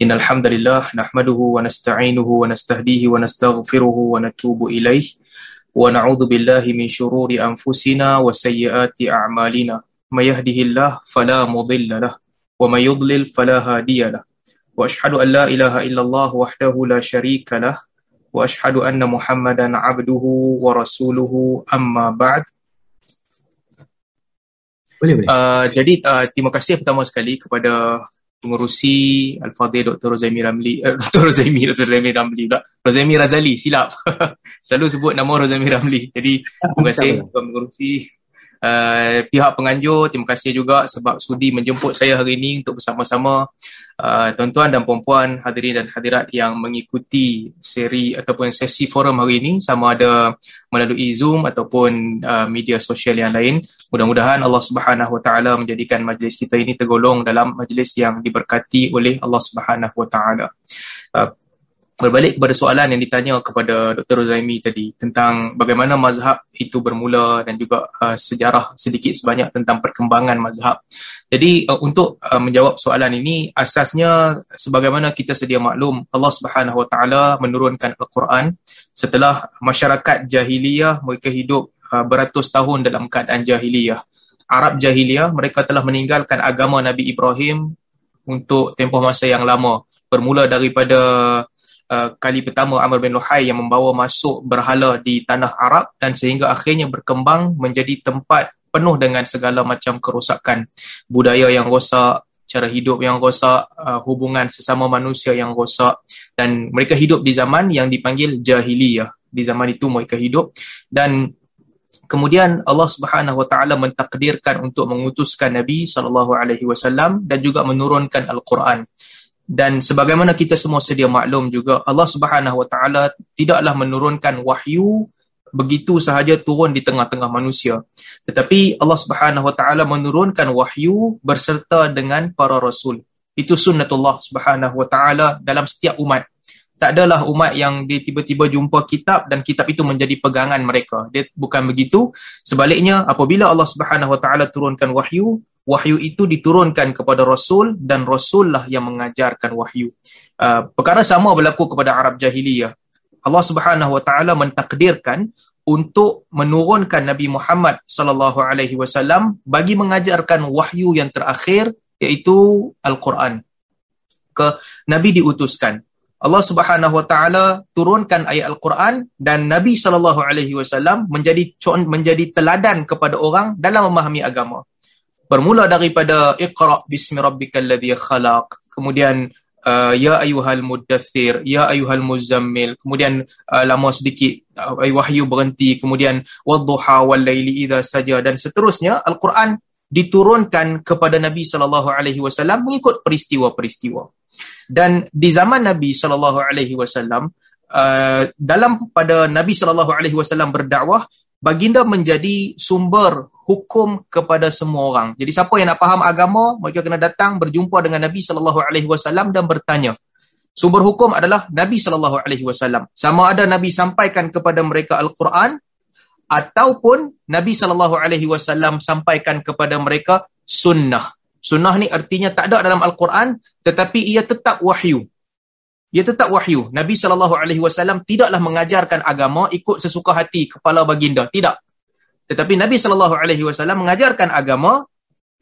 إن الحمد لله نحمده ونستعينه ونستهديه ونستغفره ونتوب إليه ونعوذ بالله من شرور أنفسنا وسيئات أعمالنا ما يهده الله فلا مضل له وما يضلل فلا هادي له وأشهد أن لا إله إلا الله وحده لا شريك له وأشهد أن محمدا عبده ورسوله أما بعد boleh, boleh. Uh, jadi uh, terima kasih pertama sekali kepada pengurusi Al-Fadhil Dr. Rozaimi Ramli uh, Dr. Rozaimi Dr. Rozaimi Ramli pula Rozaimi Razali silap selalu sebut nama Rozaimi Ramli jadi terima kasih kepada pengurusi uh, pihak penganjur terima kasih juga sebab sudi menjemput saya hari ini untuk bersama-sama uh, tuan-tuan dan puan-puan hadirin dan hadirat yang mengikuti seri ataupun sesi forum hari ini sama ada melalui Zoom ataupun uh, media sosial yang lain Mudah-mudahan Allah Subhanahu Wa Taala menjadikan majlis kita ini tergolong dalam majlis yang diberkati oleh Allah Subhanahu Wa Taala. Uh, berbalik kepada soalan yang ditanya kepada Dr. Rozaimi tadi tentang bagaimana mazhab itu bermula dan juga uh, sejarah sedikit sebanyak tentang perkembangan mazhab. Jadi uh, untuk uh, menjawab soalan ini asasnya sebagaimana kita sedia maklum Allah Subhanahu Wa Taala menurunkan Al-Quran setelah masyarakat jahiliyah mereka hidup Uh, beratus tahun dalam keadaan jahiliyah. Arab jahiliyah, mereka telah meninggalkan agama Nabi Ibrahim untuk tempoh masa yang lama. Bermula daripada uh, kali pertama Amr bin Luhai yang membawa masuk berhala di tanah Arab dan sehingga akhirnya berkembang menjadi tempat penuh dengan segala macam kerosakan. Budaya yang rosak, cara hidup yang rosak, uh, hubungan sesama manusia yang rosak dan mereka hidup di zaman yang dipanggil jahiliyah. Di zaman itu mereka hidup dan kemudian Allah Subhanahu Wa Taala mentakdirkan untuk mengutuskan Nabi sallallahu alaihi wasallam dan juga menurunkan Al-Quran. Dan sebagaimana kita semua sedia maklum juga Allah Subhanahu Wa Taala tidaklah menurunkan wahyu begitu sahaja turun di tengah-tengah manusia. Tetapi Allah Subhanahu Wa Taala menurunkan wahyu berserta dengan para rasul. Itu sunnatullah Subhanahu Wa Taala dalam setiap umat tak adalah umat yang dia tiba-tiba jumpa kitab dan kitab itu menjadi pegangan mereka. Dia bukan begitu. Sebaliknya, apabila Allah Subhanahu Wa Taala turunkan wahyu, wahyu itu diturunkan kepada Rasul dan Rasul lah yang mengajarkan wahyu. Uh, perkara sama berlaku kepada Arab Jahiliyah. Allah Subhanahu Wa Taala mentakdirkan untuk menurunkan Nabi Muhammad sallallahu alaihi wasallam bagi mengajarkan wahyu yang terakhir iaitu Al-Quran. Ke Nabi diutuskan Allah Subhanahu Wa Taala turunkan ayat Al-Quran dan Nabi sallallahu alaihi wasallam menjadi menjadi teladan kepada orang dalam memahami agama. Bermula daripada Iqra bismi rabbikal ladzi khalaq, kemudian uh, ya ayyuhal muddathir, ya ayyuhal muzammil, kemudian uh, lama sedikit uh, wahyu berhenti, kemudian wadduha wal laili idza saja. Dan seterusnya Al-Quran diturunkan kepada Nabi sallallahu alaihi wasallam mengikut peristiwa-peristiwa. Dan di zaman Nabi sallallahu alaihi wasallam uh, dalam pada Nabi sallallahu alaihi wasallam berdakwah baginda menjadi sumber hukum kepada semua orang. Jadi siapa yang nak faham agama, mereka kena datang berjumpa dengan Nabi sallallahu alaihi wasallam dan bertanya. Sumber hukum adalah Nabi sallallahu alaihi wasallam. Sama ada Nabi sampaikan kepada mereka Al-Quran ataupun Nabi sallallahu alaihi wasallam sampaikan kepada mereka sunnah. Sunnah ni artinya tak ada dalam Al-Quran tetapi ia tetap wahyu. Ia tetap wahyu. Nabi sallallahu alaihi wasallam tidaklah mengajarkan agama ikut sesuka hati kepala baginda, tidak. Tetapi Nabi sallallahu alaihi wasallam mengajarkan agama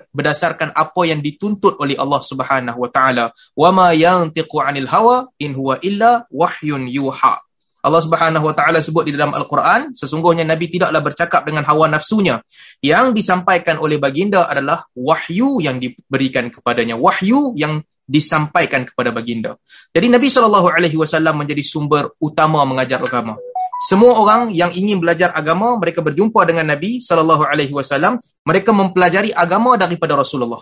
berdasarkan apa yang dituntut oleh Allah Subhanahu wa taala. Wa ma yantiqu 'anil hawa in huwa illa wahyun yuha. Allah Subhanahu Wa Taala sebut di dalam Al-Quran, sesungguhnya Nabi tidaklah bercakap dengan hawa nafsunya. Yang disampaikan oleh baginda adalah wahyu yang diberikan kepadanya, wahyu yang disampaikan kepada baginda. Jadi Nabi sallallahu alaihi wasallam menjadi sumber utama mengajar agama. Semua orang yang ingin belajar agama, mereka berjumpa dengan Nabi sallallahu alaihi wasallam, mereka mempelajari agama daripada Rasulullah.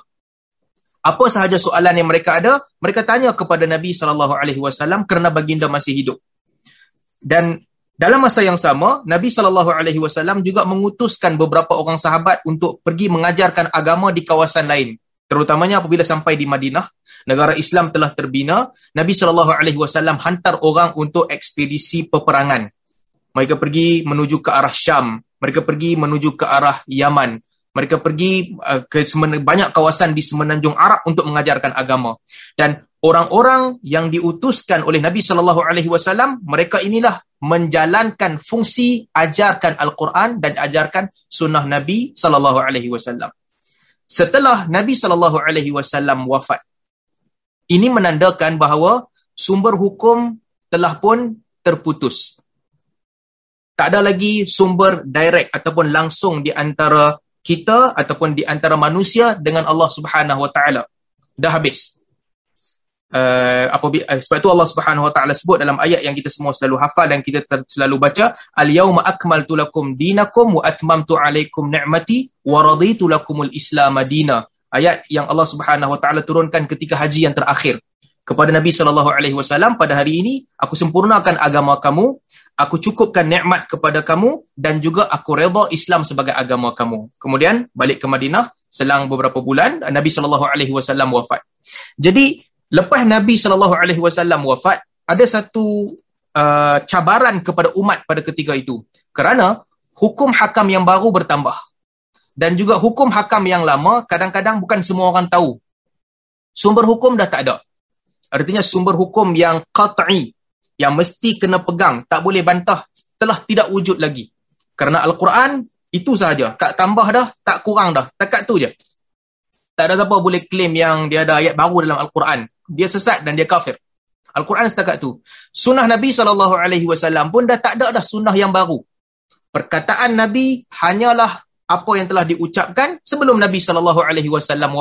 Apa sahaja soalan yang mereka ada, mereka tanya kepada Nabi sallallahu alaihi wasallam kerana baginda masih hidup. Dan dalam masa yang sama, Nabi sallallahu alaihi wasallam juga mengutuskan beberapa orang sahabat untuk pergi mengajarkan agama di kawasan lain. Terutamanya apabila sampai di Madinah, negara Islam telah terbina, Nabi sallallahu alaihi wasallam hantar orang untuk ekspedisi peperangan. Mereka pergi menuju ke arah Syam, mereka pergi menuju ke arah Yaman, mereka pergi uh, ke banyak kawasan di semenanjung Arab untuk mengajarkan agama. Dan orang-orang yang diutuskan oleh Nabi sallallahu alaihi wasallam mereka inilah menjalankan fungsi ajarkan al-Quran dan ajarkan sunnah Nabi sallallahu alaihi wasallam setelah Nabi sallallahu alaihi wasallam wafat ini menandakan bahawa sumber hukum telah pun terputus tak ada lagi sumber direct ataupun langsung di antara kita ataupun di antara manusia dengan Allah Subhanahu Wa Taala. Dah habis. Uh, apabila, uh, sebab itu Allah Subhanahu Wa Taala sebut dalam ayat yang kita semua selalu hafal dan kita selalu baca, "Al-yauma akmaltu lakum dinakum wa atmamtu alaikum ni'mati wa raditu lakumul Islam madina." Ayat yang Allah Subhanahu Wa Taala turunkan ketika haji yang terakhir. Kepada Nabi sallallahu alaihi wasallam pada hari ini aku sempurnakan agama kamu aku cukupkan nikmat kepada kamu dan juga aku redha Islam sebagai agama kamu. Kemudian balik ke Madinah selang beberapa bulan Nabi sallallahu alaihi wasallam wafat. Jadi lepas Nabi sallallahu alaihi wasallam wafat ada satu uh, cabaran kepada umat pada ketika itu kerana hukum hakam yang baru bertambah dan juga hukum hakam yang lama kadang-kadang bukan semua orang tahu sumber hukum dah tak ada Artinya sumber hukum yang qat'i, yang mesti kena pegang, tak boleh bantah, telah tidak wujud lagi. Kerana Al-Quran itu sahaja. Tak tambah dah, tak kurang dah. Takat tu je. Tak ada siapa boleh claim yang dia ada ayat baru dalam Al-Quran. Dia sesat dan dia kafir. Al-Quran setakat tu. Sunnah Nabi SAW pun dah tak ada dah sunnah yang baru. Perkataan Nabi hanyalah apa yang telah diucapkan sebelum Nabi SAW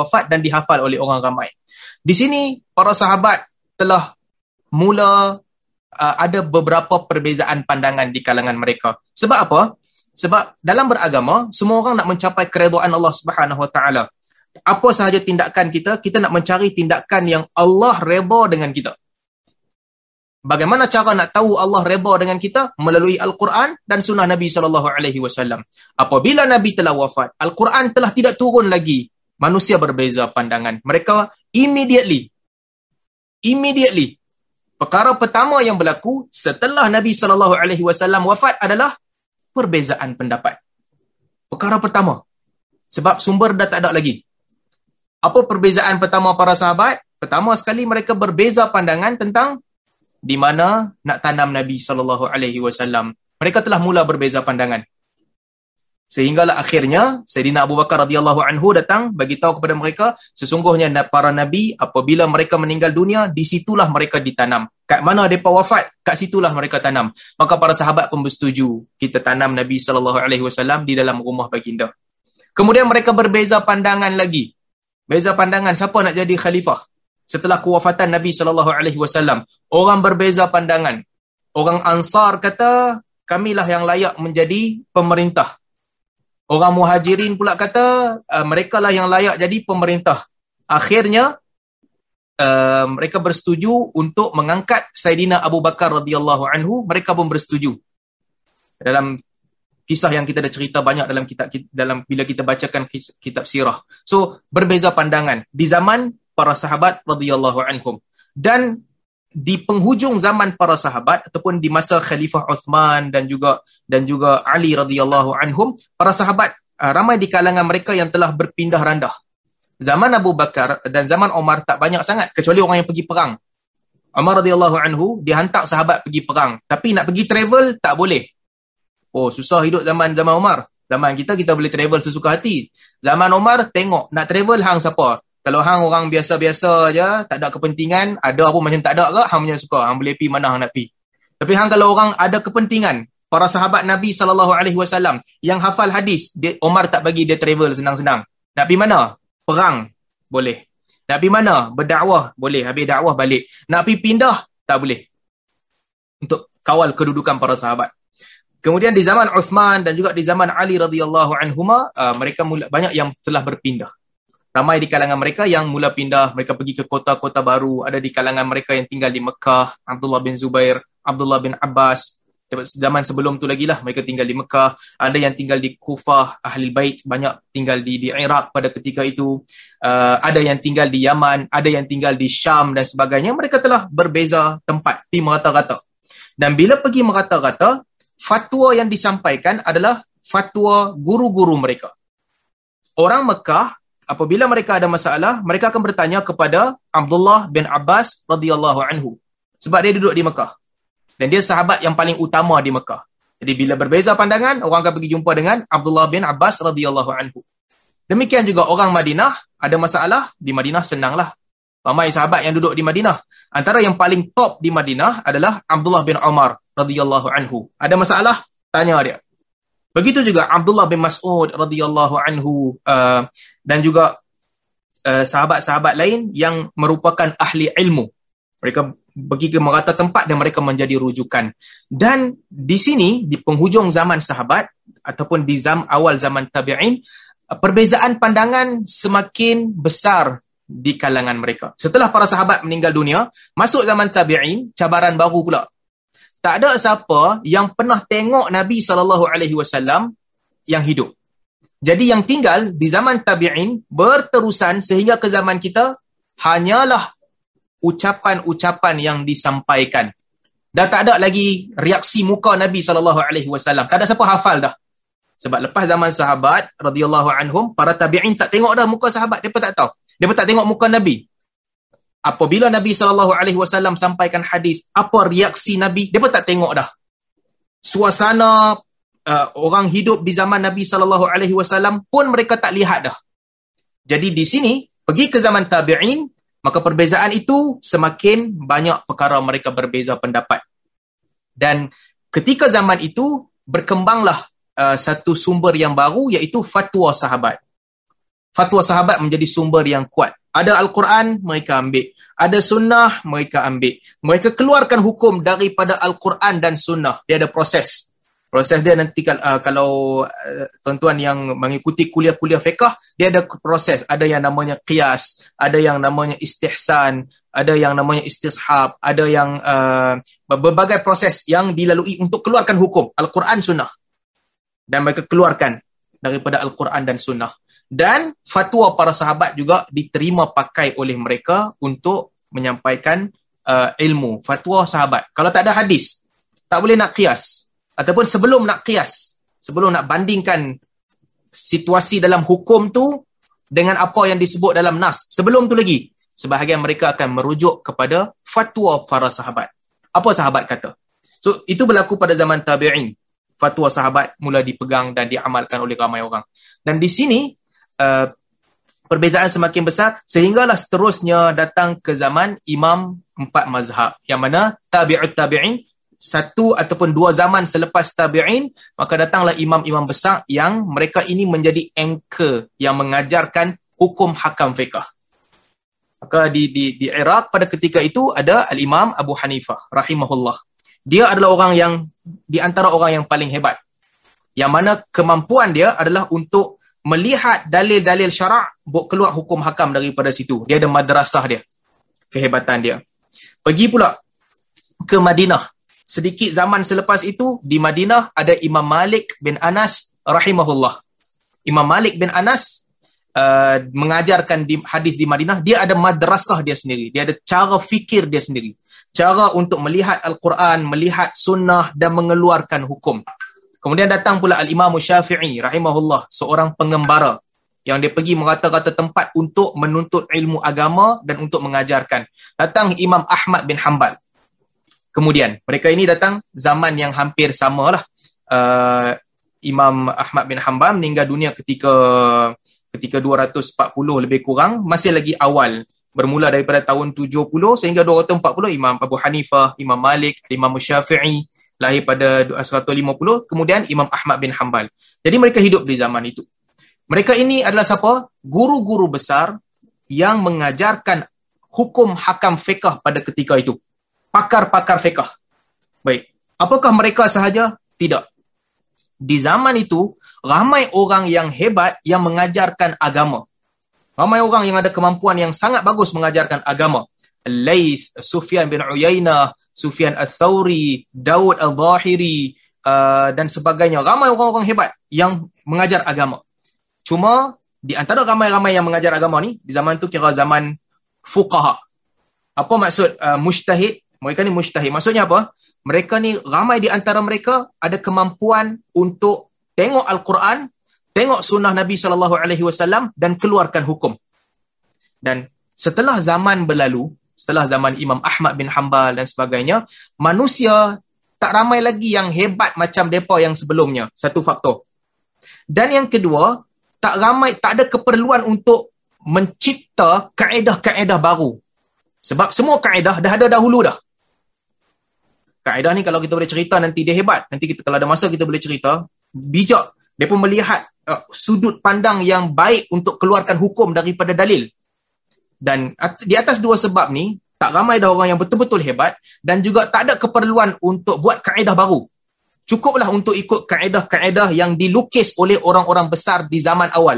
wafat dan dihafal oleh orang ramai. Di sini para sahabat telah mula uh, ada beberapa perbezaan pandangan di kalangan mereka. Sebab apa? Sebab dalam beragama semua orang nak mencapai keredaan Allah Subhanahu Wa Taala. Apa sahaja tindakan kita, kita nak mencari tindakan yang Allah redha dengan kita. Bagaimana cara nak tahu Allah redha dengan kita? Melalui Al-Quran dan sunnah Nabi wasallam. Apabila Nabi telah wafat, Al-Quran telah tidak turun lagi. Manusia berbeza pandangan. Mereka immediately immediately perkara pertama yang berlaku setelah Nabi wasallam wafat adalah perbezaan pendapat perkara pertama sebab sumber dah tak ada lagi apa perbezaan pertama para sahabat pertama sekali mereka berbeza pandangan tentang di mana nak tanam Nabi sallallahu alaihi wasallam mereka telah mula berbeza pandangan Sehinggalah akhirnya Sayyidina Abu Bakar radhiyallahu anhu datang bagi tahu kepada mereka sesungguhnya para nabi apabila mereka meninggal dunia di situlah mereka ditanam. Kat mana depa wafat, kat situlah mereka tanam. Maka para sahabat pun bersetuju kita tanam Nabi sallallahu alaihi wasallam di dalam rumah baginda. Kemudian mereka berbeza pandangan lagi. Beza pandangan siapa nak jadi khalifah setelah kewafatan Nabi sallallahu alaihi wasallam. Orang berbeza pandangan. Orang Ansar kata kamilah yang layak menjadi pemerintah. Orang muhajirin pula kata uh, mereka lah yang layak jadi pemerintah. Akhirnya uh, mereka bersetuju untuk mengangkat Saidina Abu Bakar radhiyallahu anhu, mereka pun bersetuju. Dalam kisah yang kita dah cerita banyak dalam kitab dalam bila kita bacakan kitab sirah. So berbeza pandangan di zaman para sahabat radhiyallahu anhum dan di penghujung zaman para sahabat ataupun di masa Khalifah Uthman dan juga dan juga Ali radhiyallahu anhum para sahabat uh, ramai di kalangan mereka yang telah berpindah randah. Zaman Abu Bakar dan zaman Omar tak banyak sangat kecuali orang yang pergi perang. Umar radhiyallahu anhu dihantar sahabat pergi perang tapi nak pergi travel tak boleh. Oh susah hidup zaman zaman Omar. Zaman kita kita boleh travel sesuka hati. Zaman Omar tengok nak travel hang siapa? Kalau hang orang biasa-biasa aja, tak ada kepentingan, ada apa macam tak ada ke, hang punya suka, hang boleh pi mana hang nak pi. Tapi hang kalau orang ada kepentingan, para sahabat Nabi sallallahu alaihi wasallam yang hafal hadis, dia, Omar tak bagi dia travel senang-senang. Nak pi mana? Perang. Boleh. Nak pi mana? Berdakwah. Boleh. Habis dakwah balik. Nak pi pindah? Tak boleh. Untuk kawal kedudukan para sahabat. Kemudian di zaman Uthman dan juga di zaman Ali radhiyallahu anhuma, uh, mereka mula, banyak yang telah berpindah. Ramai di kalangan mereka yang mula pindah. Mereka pergi ke kota-kota baru. Ada di kalangan mereka yang tinggal di Mekah. Abdullah bin Zubair Abdullah bin Abbas. Zaman sebelum tu lagi lah mereka tinggal di Mekah. Ada yang tinggal di Kufah Ahli Bait. Banyak tinggal di di Iraq pada ketika itu. Uh, ada yang tinggal di Yaman. Ada yang tinggal di Syam dan sebagainya. Mereka telah berbeza tempat di merata-rata. Dan bila pergi merata-rata fatwa yang disampaikan adalah fatwa guru-guru mereka orang Mekah apabila mereka ada masalah, mereka akan bertanya kepada Abdullah bin Abbas radhiyallahu anhu. Sebab dia duduk di Mekah. Dan dia sahabat yang paling utama di Mekah. Jadi bila berbeza pandangan, orang akan pergi jumpa dengan Abdullah bin Abbas radhiyallahu anhu. Demikian juga orang Madinah ada masalah, di Madinah senanglah. Ramai sahabat yang duduk di Madinah. Antara yang paling top di Madinah adalah Abdullah bin Umar radhiyallahu anhu. Ada masalah? Tanya dia. Begitu juga Abdullah bin Mas'ud radhiyallahu anhu uh, dan juga uh, sahabat-sahabat lain yang merupakan ahli ilmu. Mereka pergi ke merata tempat dan mereka menjadi rujukan. Dan di sini di penghujung zaman sahabat ataupun di zam awal zaman tabi'in perbezaan pandangan semakin besar di kalangan mereka. Setelah para sahabat meninggal dunia, masuk zaman tabi'in, cabaran baru pula tak ada siapa yang pernah tengok Nabi sallallahu alaihi wasallam yang hidup. Jadi yang tinggal di zaman tabi'in berterusan sehingga ke zaman kita hanyalah ucapan-ucapan yang disampaikan. Dah tak ada lagi reaksi muka Nabi sallallahu alaihi wasallam. Tak ada siapa hafal dah. Sebab lepas zaman sahabat radhiyallahu anhum, para tabi'in tak tengok dah muka sahabat, depa tak tahu. Depa tak tengok muka Nabi apabila Nabi wasallam sampaikan hadis, apa reaksi Nabi? Dia pun tak tengok dah. Suasana uh, orang hidup di zaman Nabi wasallam pun mereka tak lihat dah. Jadi di sini pergi ke zaman tabi'in, maka perbezaan itu semakin banyak perkara mereka berbeza pendapat. Dan ketika zaman itu berkembanglah uh, satu sumber yang baru iaitu fatwa sahabat. Fatwa sahabat menjadi sumber yang kuat. Ada Al-Quran, mereka ambil. Ada sunnah, mereka ambil. Mereka keluarkan hukum daripada Al-Quran dan sunnah. Dia ada proses. Proses dia nanti uh, kalau uh, tuan-tuan yang mengikuti kuliah-kuliah fiqah, dia ada proses. Ada yang namanya qiyas, ada yang namanya istihsan, ada yang namanya istishab, ada yang uh, berbagai proses yang dilalui untuk keluarkan hukum. Al-Quran, sunnah. Dan mereka keluarkan daripada Al-Quran dan sunnah dan fatwa para sahabat juga diterima pakai oleh mereka untuk menyampaikan uh, ilmu. Fatwa sahabat. Kalau tak ada hadis tak boleh nak kias. Ataupun sebelum nak kias sebelum nak bandingkan situasi dalam hukum tu dengan apa yang disebut dalam nas sebelum tu lagi sebahagian mereka akan merujuk kepada fatwa para sahabat. Apa sahabat kata? So itu berlaku pada zaman tabi'in. Fatwa sahabat mula dipegang dan diamalkan oleh ramai orang. Dan di sini uh, perbezaan semakin besar sehinggalah seterusnya datang ke zaman imam empat mazhab. Yang mana tabi'ut tabi'in satu ataupun dua zaman selepas tabi'in maka datanglah imam-imam besar yang mereka ini menjadi anchor yang mengajarkan hukum hakam fiqah maka di di di Iraq pada ketika itu ada al-imam Abu Hanifah rahimahullah. Dia adalah orang yang di antara orang yang paling hebat. Yang mana kemampuan dia adalah untuk melihat dalil-dalil syarak buat keluar hukum hakam daripada situ. Dia ada madrasah dia. Kehebatan dia. Pergi pula ke Madinah. Sedikit zaman selepas itu di Madinah ada Imam Malik bin Anas rahimahullah. Imam Malik bin Anas uh, mengajarkan di, hadis di Madinah, dia ada madrasah dia sendiri. Dia ada cara fikir dia sendiri. Cara untuk melihat Al-Quran, melihat sunnah dan mengeluarkan hukum. Kemudian datang pula Al-Imam Syafi'i rahimahullah, seorang pengembara yang dia pergi merata-rata tempat untuk menuntut ilmu agama dan untuk mengajarkan. Datang Imam Ahmad bin Hanbal. Kemudian, mereka ini datang zaman yang hampir samalah. Uh, Imam Ahmad bin Hanbal meninggal dunia ketika ketika 240 lebih kurang, masih lagi awal. Bermula daripada tahun 70 sehingga 240 Imam Abu Hanifah, Imam Malik, Imam Syafi'i, lahir pada 150 kemudian Imam Ahmad bin Hanbal. Jadi mereka hidup di zaman itu. Mereka ini adalah siapa? Guru-guru besar yang mengajarkan hukum hakam fiqah pada ketika itu. Pakar-pakar fiqah baik. Apakah mereka sahaja? Tidak. Di zaman itu ramai orang yang hebat yang mengajarkan agama. Ramai orang yang ada kemampuan yang sangat bagus mengajarkan agama. Laith, Sufyan bin Uyainah, Sufyan Al-Thawri, Daud Al-Zahiri uh, dan sebagainya. Ramai orang-orang hebat yang mengajar agama. Cuma di antara ramai-ramai yang mengajar agama ni, di zaman tu kira zaman fuqaha. Apa maksud uh, mujtahid? Mereka ni mujtahid. Maksudnya apa? Mereka ni ramai di antara mereka ada kemampuan untuk tengok Al-Quran, tengok sunnah Nabi sallallahu alaihi wasallam dan keluarkan hukum. Dan setelah zaman berlalu, setelah zaman Imam Ahmad bin Hanbal dan sebagainya, manusia tak ramai lagi yang hebat macam depa yang sebelumnya. Satu faktor. Dan yang kedua, tak ramai tak ada keperluan untuk mencipta kaedah-kaedah baru. Sebab semua kaedah dah ada dahulu dah. Kaedah ni kalau kita boleh cerita nanti dia hebat. Nanti kita kalau ada masa kita boleh cerita. Bijak. Dia pun melihat uh, sudut pandang yang baik untuk keluarkan hukum daripada dalil. Dan di atas dua sebab ni, tak ramai dah orang yang betul-betul hebat dan juga tak ada keperluan untuk buat kaedah baru. Cukuplah untuk ikut kaedah-kaedah yang dilukis oleh orang-orang besar di zaman awal.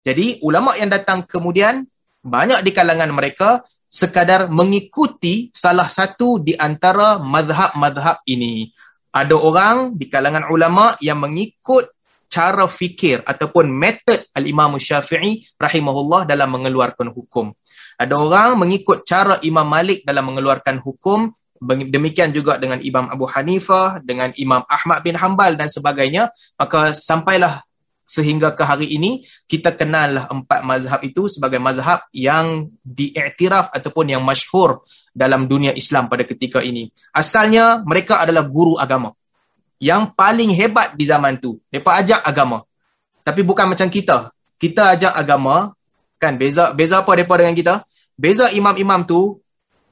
Jadi ulama yang datang kemudian banyak di kalangan mereka sekadar mengikuti salah satu di antara mazhab-mazhab ini. Ada orang di kalangan ulama yang mengikut cara fikir ataupun metod al-Imam Syafi'i rahimahullah dalam mengeluarkan hukum. Ada orang mengikut cara Imam Malik dalam mengeluarkan hukum, demikian juga dengan Imam Abu Hanifah, dengan Imam Ahmad bin Hanbal dan sebagainya, maka sampailah sehingga ke hari ini kita kenal empat mazhab itu sebagai mazhab yang diiktiraf ataupun yang masyhur dalam dunia Islam pada ketika ini. Asalnya mereka adalah guru agama yang paling hebat di zaman tu. Mereka ajak agama. Tapi bukan macam kita. Kita ajak agama, kan beza beza apa mereka dengan kita? Beza imam-imam tu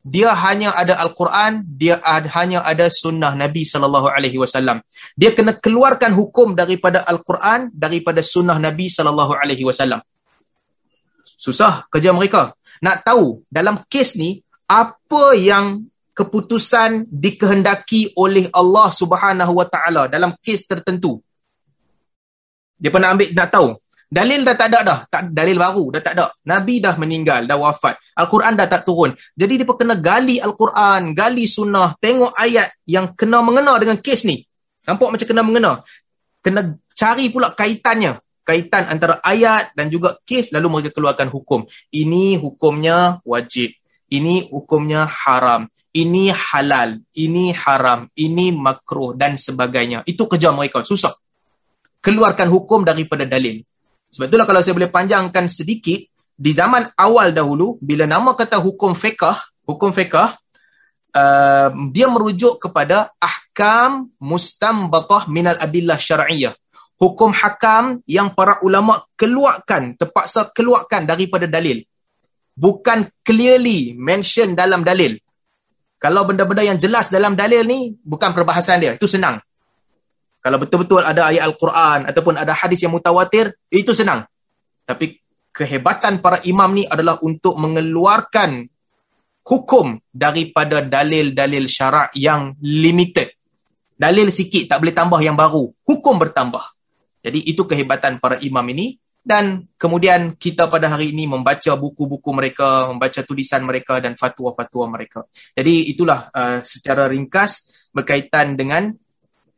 dia hanya ada Al-Quran, dia ad, hanya ada sunnah Nabi sallallahu alaihi wasallam. Dia kena keluarkan hukum daripada Al-Quran, daripada sunnah Nabi sallallahu alaihi wasallam. Susah kerja mereka. Nak tahu dalam kes ni apa yang keputusan dikehendaki oleh Allah Subhanahu wa taala dalam kes tertentu. Dia pernah ambil nak tahu Dalil dah tak ada dah. Tak, dalil baru dah tak ada. Nabi dah meninggal, dah wafat. Al-Quran dah tak turun. Jadi dia kena gali Al-Quran, gali sunnah, tengok ayat yang kena mengena dengan kes ni. Nampak macam kena mengena. Kena cari pula kaitannya. Kaitan antara ayat dan juga kes lalu mereka keluarkan hukum. Ini hukumnya wajib. Ini hukumnya haram. Ini halal. Ini haram. Ini makruh dan sebagainya. Itu kerja mereka. Susah. Keluarkan hukum daripada dalil. Sebab itulah kalau saya boleh panjangkan sedikit, di zaman awal dahulu, bila nama kata hukum fiqah, hukum fiqah, uh, dia merujuk kepada ahkam mustambatah minal adillah syar'iyah. Hukum hakam yang para ulama keluarkan, terpaksa keluarkan daripada dalil. Bukan clearly mention dalam dalil. Kalau benda-benda yang jelas dalam dalil ni, bukan perbahasan dia. Itu senang. Kalau betul-betul ada ayat Al-Quran ataupun ada hadis yang mutawatir, itu senang. Tapi kehebatan para imam ni adalah untuk mengeluarkan hukum daripada dalil-dalil syarak yang limited. Dalil sikit tak boleh tambah yang baru. Hukum bertambah. Jadi itu kehebatan para imam ini. Dan kemudian kita pada hari ini membaca buku-buku mereka, membaca tulisan mereka dan fatwa-fatwa mereka. Jadi itulah uh, secara ringkas berkaitan dengan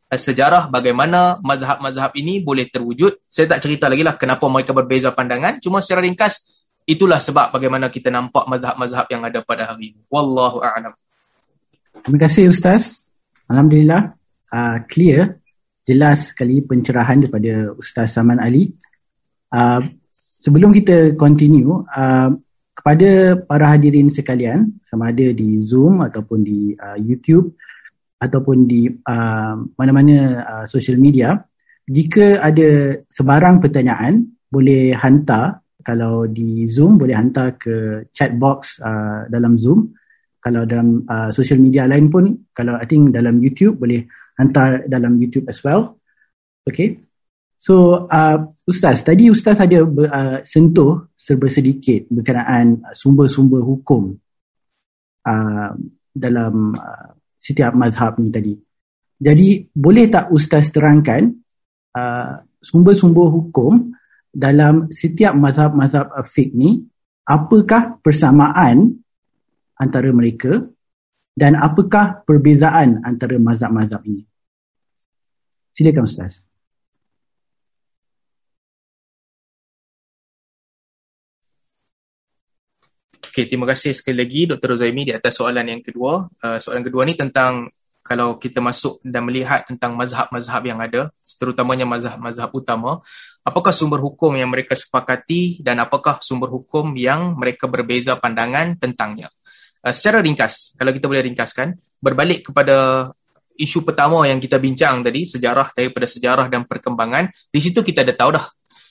sejarah bagaimana mazhab-mazhab ini boleh terwujud. Saya tak cerita lagi lah kenapa mereka berbeza pandangan. Cuma secara ringkas, itulah sebab bagaimana kita nampak mazhab-mazhab yang ada pada hari ini. Wallahu a'lam. Terima kasih Ustaz. Alhamdulillah, uh, clear, jelas sekali pencerahan daripada Ustaz Saman Ali. Uh, sebelum kita continue, uh, kepada para hadirin sekalian, sama ada di Zoom ataupun di uh, YouTube, ataupun di uh, mana-mana uh, social media jika ada sebarang pertanyaan boleh hantar kalau di Zoom boleh hantar ke chat box uh, dalam Zoom. Kalau dalam uh, social media lain pun kalau I think dalam YouTube boleh hantar dalam YouTube as well. Okay so uh, Ustaz tadi Ustaz ada ber, uh, sentuh serba sedikit berkenaan sumber-sumber hukum uh, dalam uh, setiap mazhab ni tadi. Jadi boleh tak ustaz terangkan uh, sumber-sumber hukum dalam setiap mazhab-mazhab fiqh ni apakah persamaan antara mereka dan apakah perbezaan antara mazhab-mazhab ini? Silakan ustaz. Okay, terima kasih sekali lagi Dr. Rozaimi di atas soalan yang kedua. Uh, soalan kedua ni tentang kalau kita masuk dan melihat tentang mazhab-mazhab yang ada, terutamanya mazhab-mazhab utama, apakah sumber hukum yang mereka sepakati dan apakah sumber hukum yang mereka berbeza pandangan tentangnya. Uh, secara ringkas, kalau kita boleh ringkaskan, berbalik kepada isu pertama yang kita bincang tadi, sejarah daripada sejarah dan perkembangan, di situ kita dah tahu dah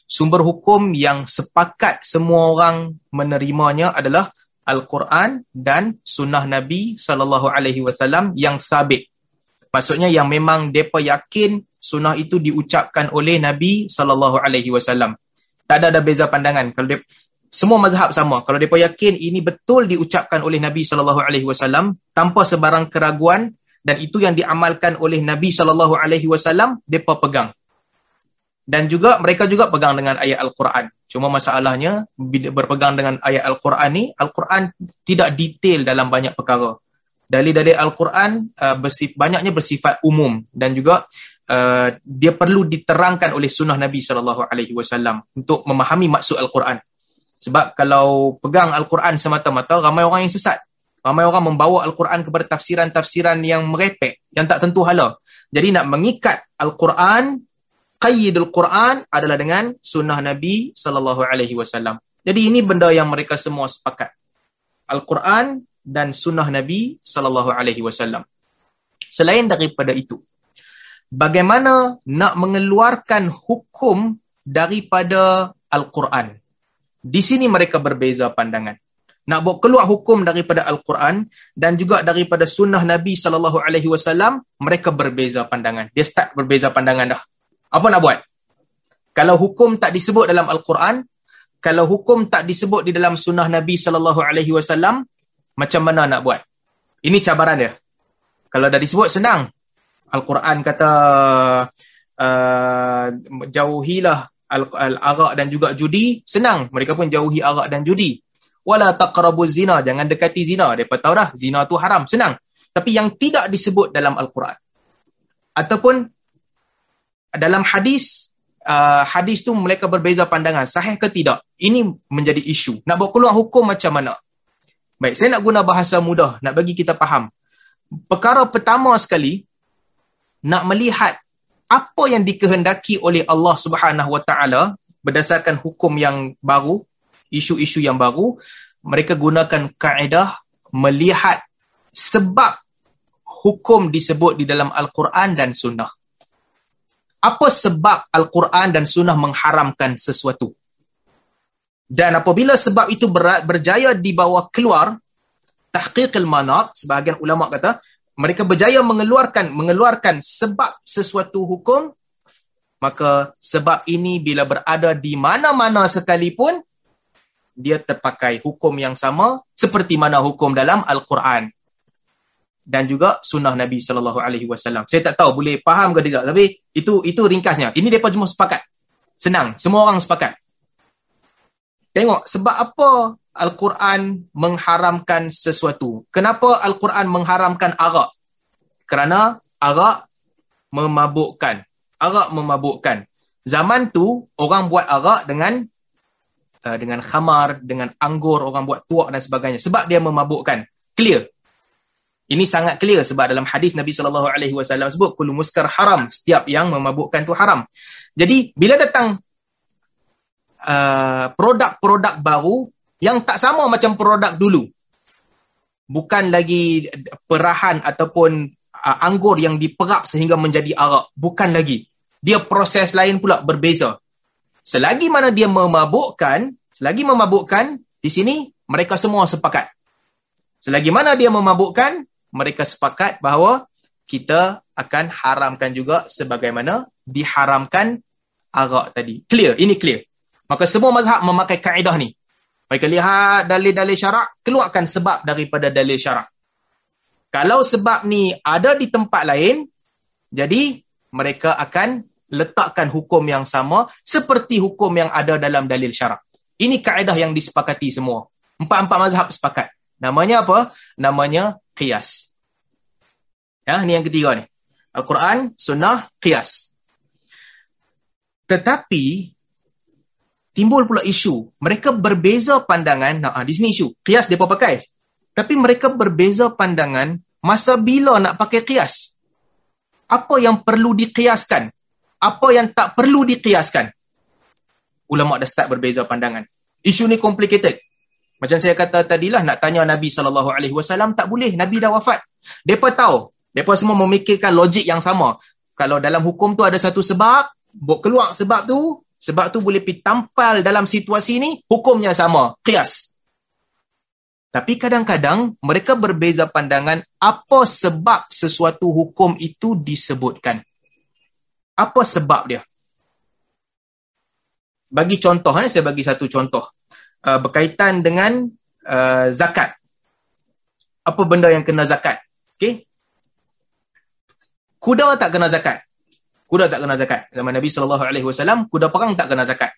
sumber hukum yang sepakat semua orang menerimanya adalah Al-Quran dan sunnah Nabi sallallahu alaihi wasallam yang sabit. Maksudnya yang memang depa yakin sunnah itu diucapkan oleh Nabi sallallahu alaihi wasallam. Tak ada ada beza pandangan. Kalau dia, semua mazhab sama. Kalau depa yakin ini betul diucapkan oleh Nabi sallallahu alaihi wasallam tanpa sebarang keraguan dan itu yang diamalkan oleh Nabi sallallahu alaihi wasallam, depa pegang dan juga mereka juga pegang dengan ayat Al-Quran. Cuma masalahnya berpegang dengan ayat Al-Quran ni, Al-Quran tidak detail dalam banyak perkara. Dalil-dalil Al-Quran uh, bersif, banyaknya bersifat umum dan juga uh, dia perlu diterangkan oleh sunnah Nabi SAW untuk memahami maksud Al-Quran. Sebab kalau pegang Al-Quran semata-mata, ramai orang yang sesat. Ramai orang membawa Al-Quran kepada tafsiran-tafsiran yang merepek, yang tak tentu hala. Jadi nak mengikat Al-Quran qayyidul Quran adalah dengan sunnah Nabi sallallahu alaihi wasallam. Jadi ini benda yang mereka semua sepakat. Al-Quran dan sunnah Nabi sallallahu alaihi wasallam. Selain daripada itu, bagaimana nak mengeluarkan hukum daripada Al-Quran? Di sini mereka berbeza pandangan. Nak buat keluar hukum daripada Al-Quran dan juga daripada sunnah Nabi sallallahu alaihi wasallam, mereka berbeza pandangan. Dia start berbeza pandangan dah. Apa nak buat? Kalau hukum tak disebut dalam Al-Quran, kalau hukum tak disebut di dalam sunnah Nabi sallallahu alaihi wasallam, macam mana nak buat? Ini cabaran dia. Kalau dah disebut senang. Al-Quran kata uh, jauhilah al-arak dan juga judi, senang. Mereka pun jauhi arak dan judi. Wala taqrabu zina, jangan dekati zina. Depa tahu dah zina tu haram, senang. Tapi yang tidak disebut dalam Al-Quran ataupun dalam hadis uh, hadis tu mereka berbeza pandangan sahih ke tidak? Ini menjadi isu. Nak buat keluar hukum macam mana? Baik saya nak guna bahasa mudah nak bagi kita faham. Perkara pertama sekali nak melihat apa yang dikehendaki oleh Allah Subhanahu Wa Taala berdasarkan hukum yang baru isu-isu yang baru mereka gunakan kaedah melihat sebab hukum disebut di dalam al-Quran dan sunnah apa sebab Al-Quran dan Sunnah mengharamkan sesuatu. Dan apabila sebab itu ber, berjaya dibawa keluar, tahqiq al-manat, sebahagian ulama kata, mereka berjaya mengeluarkan mengeluarkan sebab sesuatu hukum, maka sebab ini bila berada di mana-mana sekalipun, dia terpakai hukum yang sama seperti mana hukum dalam Al-Quran dan juga sunnah Nabi sallallahu alaihi wasallam. Saya tak tahu boleh faham ke tidak tapi itu itu ringkasnya. Ini depa cuma sepakat. Senang, semua orang sepakat. Tengok sebab apa Al-Quran mengharamkan sesuatu. Kenapa Al-Quran mengharamkan arak? Kerana arak memabukkan. Arak memabukkan. Zaman tu orang buat arak dengan uh, dengan khamar, dengan anggur, orang buat tuak dan sebagainya sebab dia memabukkan. Clear. Ini sangat clear sebab dalam hadis Nabi sallallahu alaihi wasallam sebut kullu muskar haram, setiap yang memabukkan tu haram. Jadi bila datang uh, produk-produk baru yang tak sama macam produk dulu. Bukan lagi perahan ataupun uh, anggur yang diperap sehingga menjadi arak, bukan lagi. Dia proses lain pula berbeza. Selagi mana dia memabukkan, selagi memabukkan, di sini mereka semua sepakat. Selagi mana dia memabukkan, mereka sepakat bahawa kita akan haramkan juga sebagaimana diharamkan arak tadi. Clear, ini clear. Maka semua mazhab memakai kaedah ni. Mereka lihat dalil-dalil syarak, keluarkan sebab daripada dalil syarak. Kalau sebab ni ada di tempat lain, jadi mereka akan letakkan hukum yang sama seperti hukum yang ada dalam dalil syarak. Ini kaedah yang disepakati semua. Empat-empat mazhab sepakat. Namanya apa? Namanya qiyas. Ya, ini yang ketiga ni. Al-Quran, sunnah, qiyas. Tetapi timbul pula isu. Mereka berbeza pandangan. Nah, di sini isu. Qiyas depa pakai. Tapi mereka berbeza pandangan masa bila nak pakai kias? Apa yang perlu dikiaskan? Apa yang tak perlu dikiaskan? Ulama dah start berbeza pandangan. Isu ni complicated. Macam saya kata tadilah nak tanya Nabi sallallahu alaihi wasallam tak boleh, Nabi dah wafat. Depa tahu, depa semua memikirkan logik yang sama. Kalau dalam hukum tu ada satu sebab, buat keluar sebab tu, sebab tu boleh pi tampal dalam situasi ni, hukumnya sama, qiyas. Tapi kadang-kadang mereka berbeza pandangan apa sebab sesuatu hukum itu disebutkan. Apa sebab dia? Bagi contoh, eh, saya bagi satu contoh. Uh, berkaitan dengan uh, zakat. Apa benda yang kena zakat? Okay? Kuda tak kena zakat. Kuda tak kena zakat. Zaman Nabi SAW, kuda perang tak kena zakat.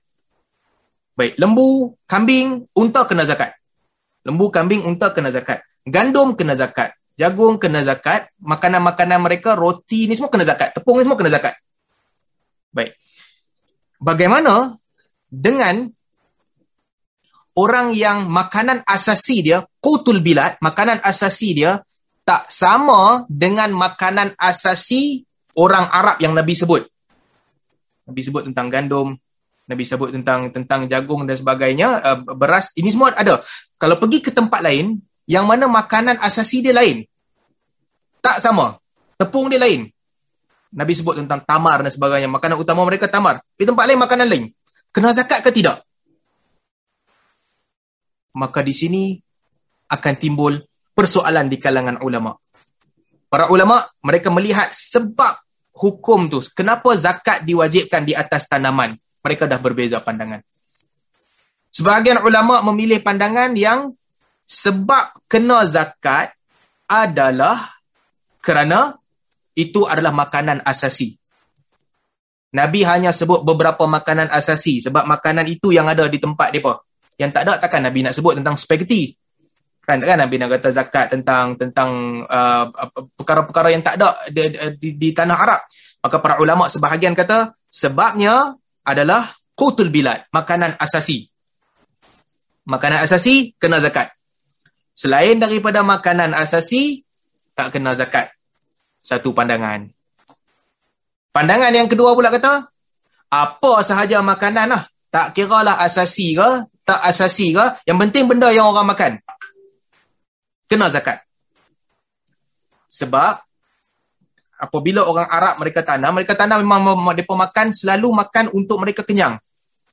Baik, lembu, kambing, unta kena zakat. Lembu, kambing, unta kena zakat. Gandum kena zakat. Jagung kena zakat. Makanan-makanan mereka, roti ni semua kena zakat. Tepung ni semua kena zakat. Baik. Bagaimana dengan orang yang makanan asasi dia, kutul bilad, makanan asasi dia tak sama dengan makanan asasi orang Arab yang Nabi sebut. Nabi sebut tentang gandum, Nabi sebut tentang tentang jagung dan sebagainya, uh, beras, ini semua ada. Kalau pergi ke tempat lain, yang mana makanan asasi dia lain. Tak sama. Tepung dia lain. Nabi sebut tentang tamar dan sebagainya. Makanan utama mereka tamar. Di tempat lain, makanan lain. Kena zakat ke tidak? Maka di sini akan timbul persoalan di kalangan ulama. Para ulama, mereka melihat sebab hukum tu. Kenapa zakat diwajibkan di atas tanaman? mereka dah berbeza pandangan. Sebahagian ulama memilih pandangan yang sebab kena zakat adalah kerana itu adalah makanan asasi. Nabi hanya sebut beberapa makanan asasi sebab makanan itu yang ada di tempat mereka. Yang tak ada takkan Nabi nak sebut tentang spaghetti. Kan kan Nabi nak kata zakat tentang tentang uh, perkara-perkara yang tak ada di, di, di tanah Arab. Maka para ulama sebahagian kata sebabnya adalah qutul bilad, makanan asasi. Makanan asasi kena zakat. Selain daripada makanan asasi tak kena zakat. Satu pandangan. Pandangan yang kedua pula kata, apa sahaja makanan lah. Tak kira lah asasi ke, tak asasi ke, yang penting benda yang orang makan. Kena zakat. Sebab apabila orang Arab mereka tanam, mereka tanam memang mereka makan, selalu makan untuk mereka kenyang.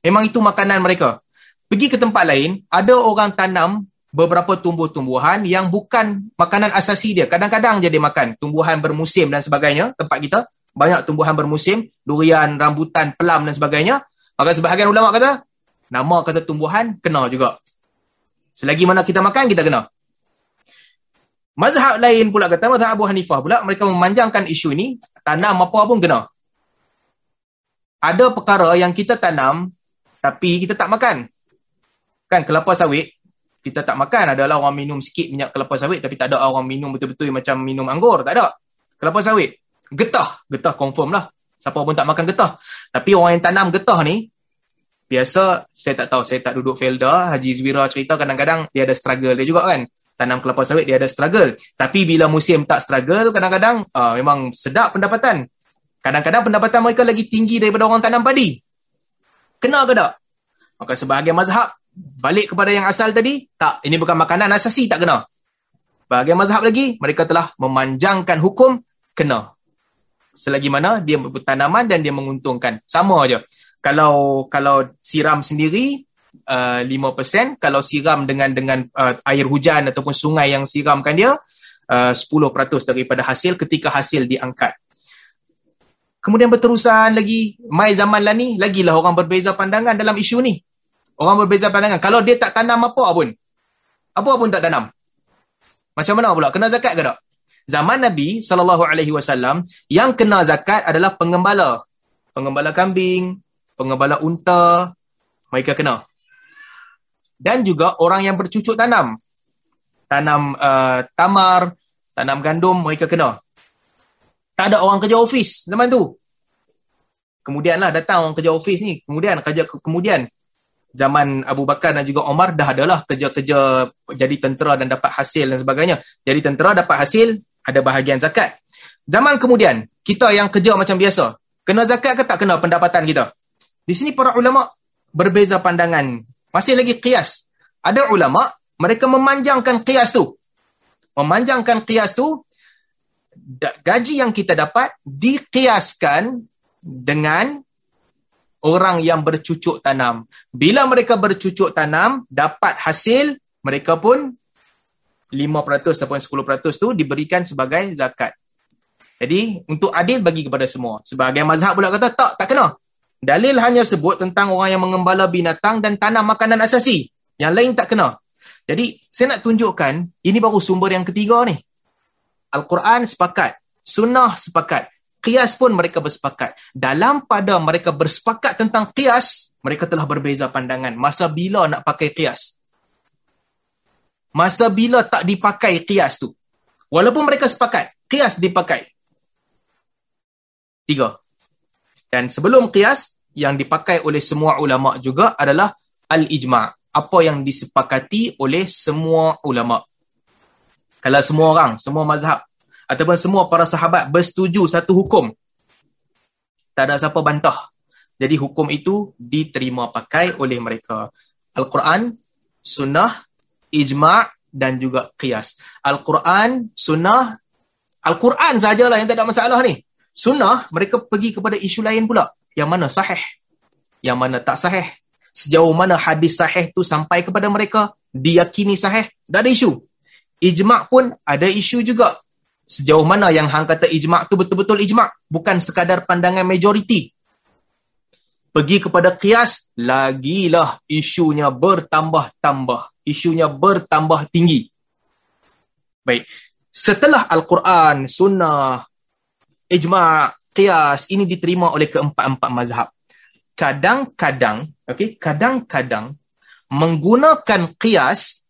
Memang itu makanan mereka. Pergi ke tempat lain, ada orang tanam beberapa tumbuh-tumbuhan yang bukan makanan asasi dia. Kadang-kadang je dia makan tumbuhan bermusim dan sebagainya, tempat kita. Banyak tumbuhan bermusim, durian, rambutan, pelam dan sebagainya. Maka sebahagian ulama kata, nama kata tumbuhan kena juga. Selagi mana kita makan, kita kena. Mazhab lain pula kata, mazhab Abu Hanifah pula, mereka memanjangkan isu ini, tanam apa pun kena. Ada perkara yang kita tanam, tapi kita tak makan. Kan, kelapa sawit, kita tak makan. Adalah orang minum sikit minyak kelapa sawit, tapi tak ada orang minum betul-betul macam minum anggur. Tak ada. Kelapa sawit. Getah. Getah confirm lah. Siapa pun tak makan getah. Tapi orang yang tanam getah ni, biasa, saya tak tahu, saya tak duduk Felda, Haji Zwira cerita kadang-kadang dia ada struggle dia juga kan tanam kelapa sawit dia ada struggle. Tapi bila musim tak struggle kadang-kadang uh, memang sedap pendapatan. Kadang-kadang pendapatan mereka lagi tinggi daripada orang tanam padi. Kena ke tak? Maka sebahagian mazhab balik kepada yang asal tadi, tak, ini bukan makanan asasi, tak kena. Bahagian mazhab lagi, mereka telah memanjangkan hukum, kena. Selagi mana dia bertanaman dan dia menguntungkan. Sama aja. Kalau kalau siram sendiri, uh, 5% kalau siram dengan dengan uh, air hujan ataupun sungai yang siramkan dia uh, 10% daripada hasil ketika hasil diangkat. Kemudian berterusan lagi mai zaman lah ni lagilah orang berbeza pandangan dalam isu ni. Orang berbeza pandangan. Kalau dia tak tanam apa pun? Apa pun tak tanam? Macam mana pula? Kena zakat ke tak zaman Nabi saw yang kena zakat adalah pengembala pengembala kambing pengembala unta mereka kena dan juga orang yang bercucuk tanam. Tanam uh, tamar, tanam gandum, mereka kena. Tak ada orang kerja ofis zaman tu. Kemudianlah datang orang kerja ofis ni. Kemudian kerja kemudian zaman Abu Bakar dan juga Omar dah adalah kerja-kerja jadi tentera dan dapat hasil dan sebagainya. Jadi tentera dapat hasil, ada bahagian zakat. Zaman kemudian, kita yang kerja macam biasa, kena zakat ke tak kena pendapatan kita? Di sini para ulama berbeza pandangan. Masih lagi kias. Ada ulama, mereka memanjangkan kias tu. Memanjangkan kias tu, gaji yang kita dapat dikiaskan dengan orang yang bercucuk tanam. Bila mereka bercucuk tanam, dapat hasil, mereka pun 5% ataupun 10% tu diberikan sebagai zakat. Jadi untuk adil bagi kepada semua. Sebagai mazhab pula kata tak, tak kena. Dalil hanya sebut tentang orang yang mengembala binatang dan tanam makanan asasi. Yang lain tak kena. Jadi saya nak tunjukkan ini baru sumber yang ketiga ni. Al-Quran sepakat. Sunnah sepakat. Qiyas pun mereka bersepakat. Dalam pada mereka bersepakat tentang qiyas, mereka telah berbeza pandangan. Masa bila nak pakai qiyas? Masa bila tak dipakai qiyas tu? Walaupun mereka sepakat, qiyas dipakai. Tiga. Dan sebelum qiyas, yang dipakai oleh semua ulama juga adalah al-ijma' apa yang disepakati oleh semua ulama. Kalau semua orang, semua mazhab ataupun semua para sahabat bersetuju satu hukum, tak ada siapa bantah. Jadi hukum itu diterima pakai oleh mereka. Al-Quran, sunnah, ijma' dan juga qiyas. Al-Quran, sunnah, Al-Quran sajalah yang tak ada masalah ni. Sunnah, mereka pergi kepada isu lain pula. Yang mana sahih. Yang mana tak sahih. Sejauh mana hadis sahih tu sampai kepada mereka, diyakini sahih, tak ada isu. Ijma' pun ada isu juga. Sejauh mana yang hang kata ijma' tu betul-betul ijma' bukan sekadar pandangan majoriti. Pergi kepada kias, lagilah isunya bertambah-tambah. Isunya bertambah tinggi. Baik. Setelah Al-Quran, Sunnah, ijma' qiyas ini diterima oleh keempat-empat mazhab. Kadang-kadang, okey, kadang-kadang menggunakan qiyas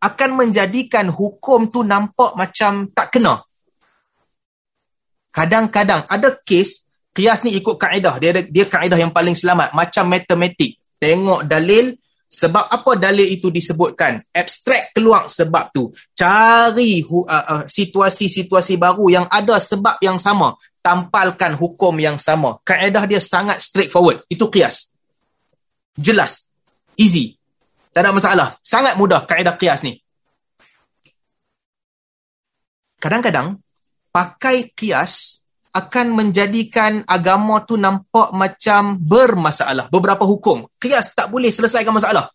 akan menjadikan hukum tu nampak macam tak kena. Kadang-kadang ada kes qiyas ni ikut kaedah, dia ada, dia kaedah yang paling selamat macam matematik. Tengok dalil sebab apa dalil itu disebutkan? Abstrak keluar sebab tu. Cari uh, uh, situasi-situasi baru yang ada sebab yang sama. Tampalkan hukum yang sama. Kaedah dia sangat straightforward. Itu kias. Jelas. Easy. Tak ada masalah. Sangat mudah kaedah kias ni. Kadang-kadang, pakai kias akan menjadikan agama tu nampak macam bermasalah. Beberapa hukum. Kias tak boleh selesaikan masalah.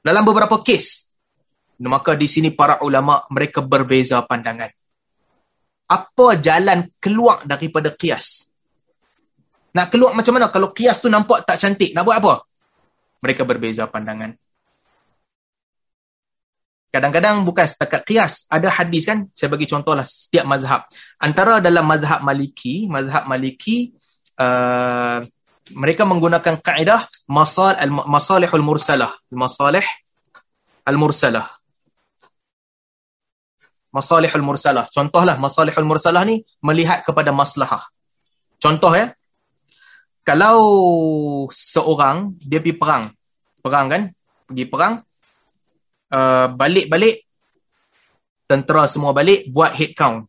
Dalam beberapa kes. Maka di sini para ulama mereka berbeza pandangan. Apa jalan keluar daripada kias? Nak keluar macam mana kalau kias tu nampak tak cantik? Nak buat apa? Mereka berbeza pandangan. Kadang-kadang bukan setakat kias. Ada hadis kan? Saya bagi contohlah setiap mazhab. Antara dalam mazhab maliki, mazhab maliki, uh, mereka menggunakan kaedah masal al masalihul mursalah. Masalih al-mursalah. Masalihul mursalah. Contohlah masalihul mursalah ni melihat kepada maslahah. Contoh ya. Kalau seorang dia pergi perang. Perang kan? Pergi perang, Uh, balik-balik tentera semua balik buat head count.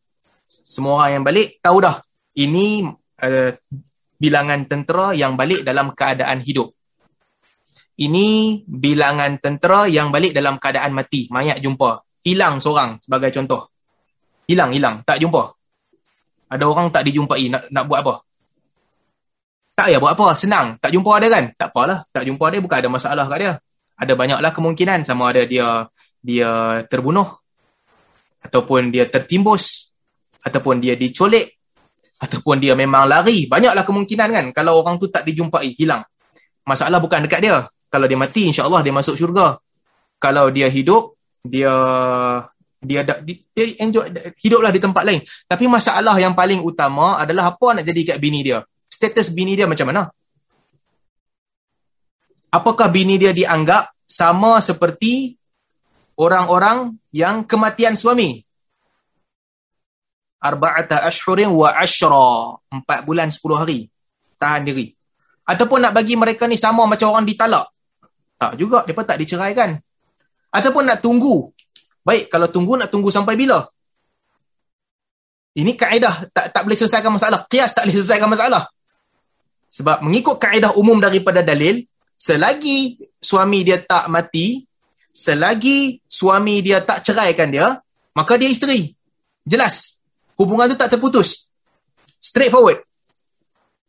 Semua orang yang balik tahu dah ini uh, bilangan tentera yang balik dalam keadaan hidup. Ini bilangan tentera yang balik dalam keadaan mati, mayat jumpa. Hilang seorang sebagai contoh. Hilang, hilang, tak jumpa. Ada orang tak dijumpai, nak, nak buat apa? Tak payah buat apa, senang. Tak jumpa ada kan? Tak apalah, tak jumpa dia bukan ada masalah kat dia ada banyaklah kemungkinan sama ada dia dia terbunuh ataupun dia tertimbus ataupun dia dicolek ataupun dia memang lari. Banyaklah kemungkinan kan kalau orang tu tak dijumpai hilang. Masalah bukan dekat dia. Kalau dia mati insya-Allah dia masuk syurga. Kalau dia hidup dia dia dia, dia enjoy hiduplah di tempat lain. Tapi masalah yang paling utama adalah apa nak jadi kat bini dia? Status bini dia macam mana apakah bini dia dianggap sama seperti orang-orang yang kematian suami? Arba'ata ashhurin wa ashra. Empat bulan sepuluh hari. Tahan diri. Ataupun nak bagi mereka ni sama macam orang ditalak. Tak juga. Mereka tak diceraikan. Ataupun nak tunggu. Baik, kalau tunggu, nak tunggu sampai bila? Ini kaedah tak, tak boleh selesaikan masalah. Qiyas tak boleh selesaikan masalah. Sebab mengikut kaedah umum daripada dalil, selagi suami dia tak mati, selagi suami dia tak ceraikan dia, maka dia isteri. Jelas. Hubungan tu tak terputus. Straightforward.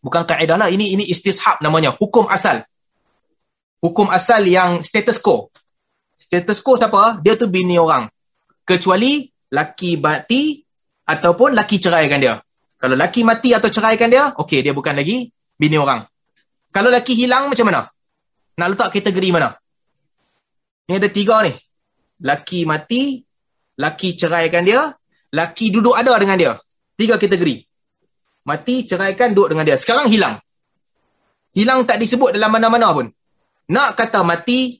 Bukan kaedah lah. Ini ini istishab namanya. Hukum asal. Hukum asal yang status quo. Status quo siapa? Dia tu bini orang. Kecuali laki mati ataupun laki ceraikan dia. Kalau laki mati atau ceraikan dia, okey dia bukan lagi bini orang. Kalau laki hilang macam mana? Nak letak kategori mana? Ni ada tiga ni. Laki mati, laki ceraikan dia, laki duduk ada dengan dia. Tiga kategori. Mati, ceraikan, duduk dengan dia. Sekarang hilang. Hilang tak disebut dalam mana-mana pun. Nak kata mati,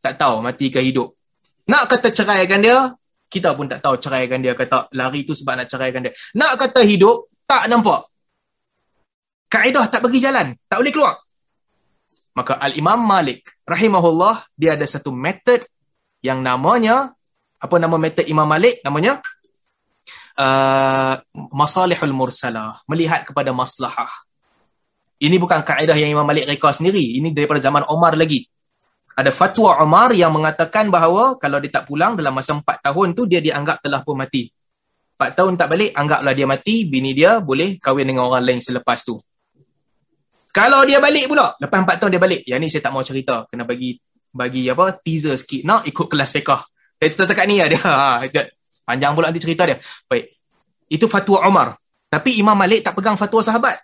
tak tahu mati ke hidup. Nak kata ceraikan dia, kita pun tak tahu ceraikan dia kata lari tu sebab nak ceraikan dia. Nak kata hidup, tak nampak. Kaedah tak bagi jalan, tak boleh keluar. Maka Al-Imam Malik rahimahullah dia ada satu metod yang namanya apa nama metod Imam Malik namanya uh, masalihul mursalah, melihat kepada maslahah. Ini bukan kaedah yang Imam Malik reka sendiri, ini daripada zaman Omar lagi. Ada fatwa Omar yang mengatakan bahawa kalau dia tak pulang dalam masa 4 tahun tu dia dianggap telah pun mati. 4 tahun tak balik, anggaplah dia mati, bini dia boleh kahwin dengan orang lain selepas tu. Kalau dia balik pula, lepas 4 tahun dia balik. Yang ni saya tak mau cerita. Kena bagi bagi apa teaser sikit. Nak ikut kelas fiqah. Saya cerita dekat ni lah dia. Ha, panjang pula nanti cerita dia. Baik. Itu fatwa Umar. Tapi Imam Malik tak pegang fatwa sahabat.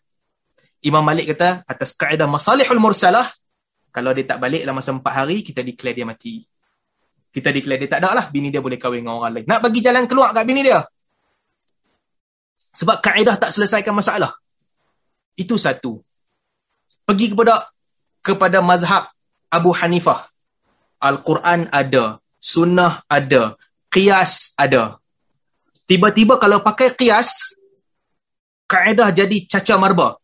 Imam Malik kata atas kaedah masalihul mursalah kalau dia tak balik dalam masa 4 hari kita declare dia mati. Kita declare dia tak ada lah bini dia boleh kahwin dengan orang lain. Nak bagi jalan keluar kat bini dia. Sebab kaedah tak selesaikan masalah. Itu satu pergi kepada kepada mazhab Abu Hanifah. Al-Quran ada, sunnah ada, qiyas ada. Tiba-tiba kalau pakai qiyas, kaedah jadi caca marba.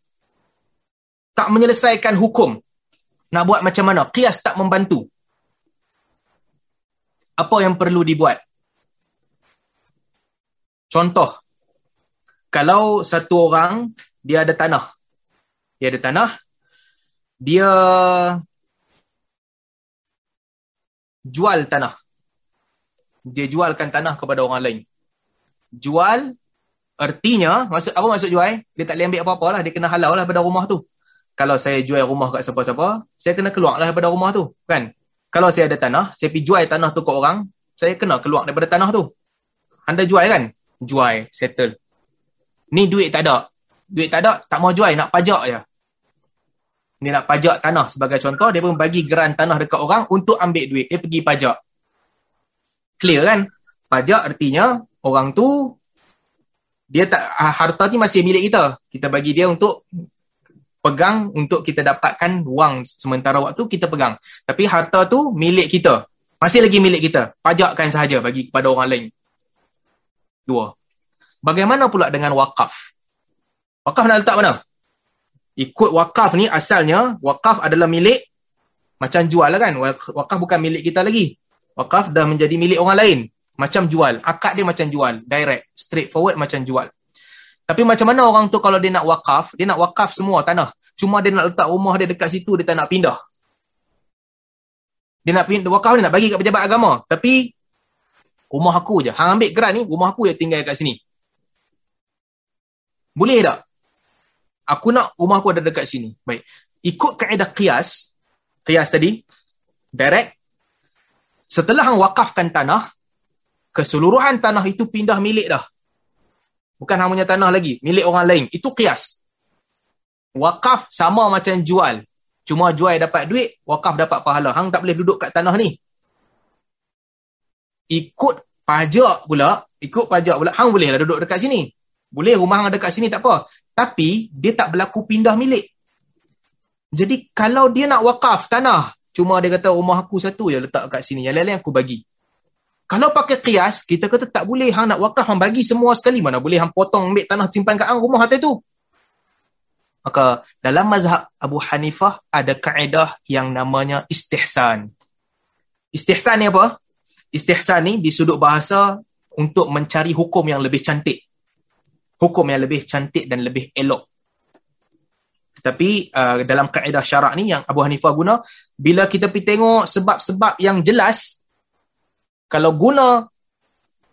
Tak menyelesaikan hukum. Nak buat macam mana? Qiyas tak membantu. Apa yang perlu dibuat? Contoh, kalau satu orang dia ada tanah. Dia ada tanah, dia jual tanah. Dia jualkan tanah kepada orang lain. Jual artinya, maksud apa maksud jual? Dia tak boleh ambil apa-apa lah. Dia kena halau lah pada rumah tu. Kalau saya jual rumah kat siapa-siapa, saya kena keluar lah daripada rumah tu. Kan? Kalau saya ada tanah, saya pergi jual tanah tu ke orang, saya kena keluar daripada tanah tu. Anda jual kan? Jual, settle. Ni duit tak ada. Duit tak ada, tak mau jual, nak pajak je dia nak pajak tanah sebagai contoh, dia pun bagi geran tanah dekat orang untuk ambil duit. Dia pergi pajak. Clear kan? Pajak artinya orang tu dia tak ah, harta ni masih milik kita. Kita bagi dia untuk pegang untuk kita dapatkan wang sementara waktu kita pegang. Tapi harta tu milik kita. Masih lagi milik kita. Pajakkan sahaja bagi kepada orang lain. Dua. Bagaimana pula dengan wakaf? Wakaf nak letak mana? Ikut wakaf ni asalnya wakaf adalah milik macam jual lah kan. Wakaf bukan milik kita lagi. Wakaf dah menjadi milik orang lain. Macam jual. Akad dia macam jual. Direct. Straight forward macam jual. Tapi macam mana orang tu kalau dia nak wakaf dia nak wakaf semua tanah. Cuma dia nak letak rumah dia dekat situ dia tak nak pindah. Dia nak pindah wakaf dia nak bagi kat pejabat agama. Tapi rumah aku je. Hang ambil geran ni rumah aku je tinggal kat sini. Boleh tak Aku nak rumah aku ada dekat sini. Baik. Ikut kaedah qiyas, qiyas tadi, direct, setelah hang wakafkan tanah, keseluruhan tanah itu pindah milik dah. Bukan hang punya tanah lagi, milik orang lain. Itu qiyas. Wakaf sama macam jual. Cuma jual dapat duit, wakaf dapat pahala. Hang tak boleh duduk kat tanah ni. Ikut pajak pula, ikut pajak pula, hang bolehlah duduk dekat sini. Boleh rumah hang dekat sini tak apa. Tapi dia tak berlaku pindah milik. Jadi kalau dia nak wakaf tanah, cuma dia kata rumah aku satu je letak kat sini, yang lain-lain aku bagi. Kalau pakai kias, kita kata tak boleh hang nak wakaf hang bagi semua sekali, mana boleh hang potong ambil tanah simpan kat hang rumah hati tu. Maka dalam mazhab Abu Hanifah ada kaedah yang namanya istihsan. Istihsan ni apa? Istihsan ni di sudut bahasa untuk mencari hukum yang lebih cantik hukum yang lebih cantik dan lebih elok. Tapi uh, dalam kaedah syarak ni yang Abu Hanifah guna, bila kita pergi tengok sebab-sebab yang jelas, kalau guna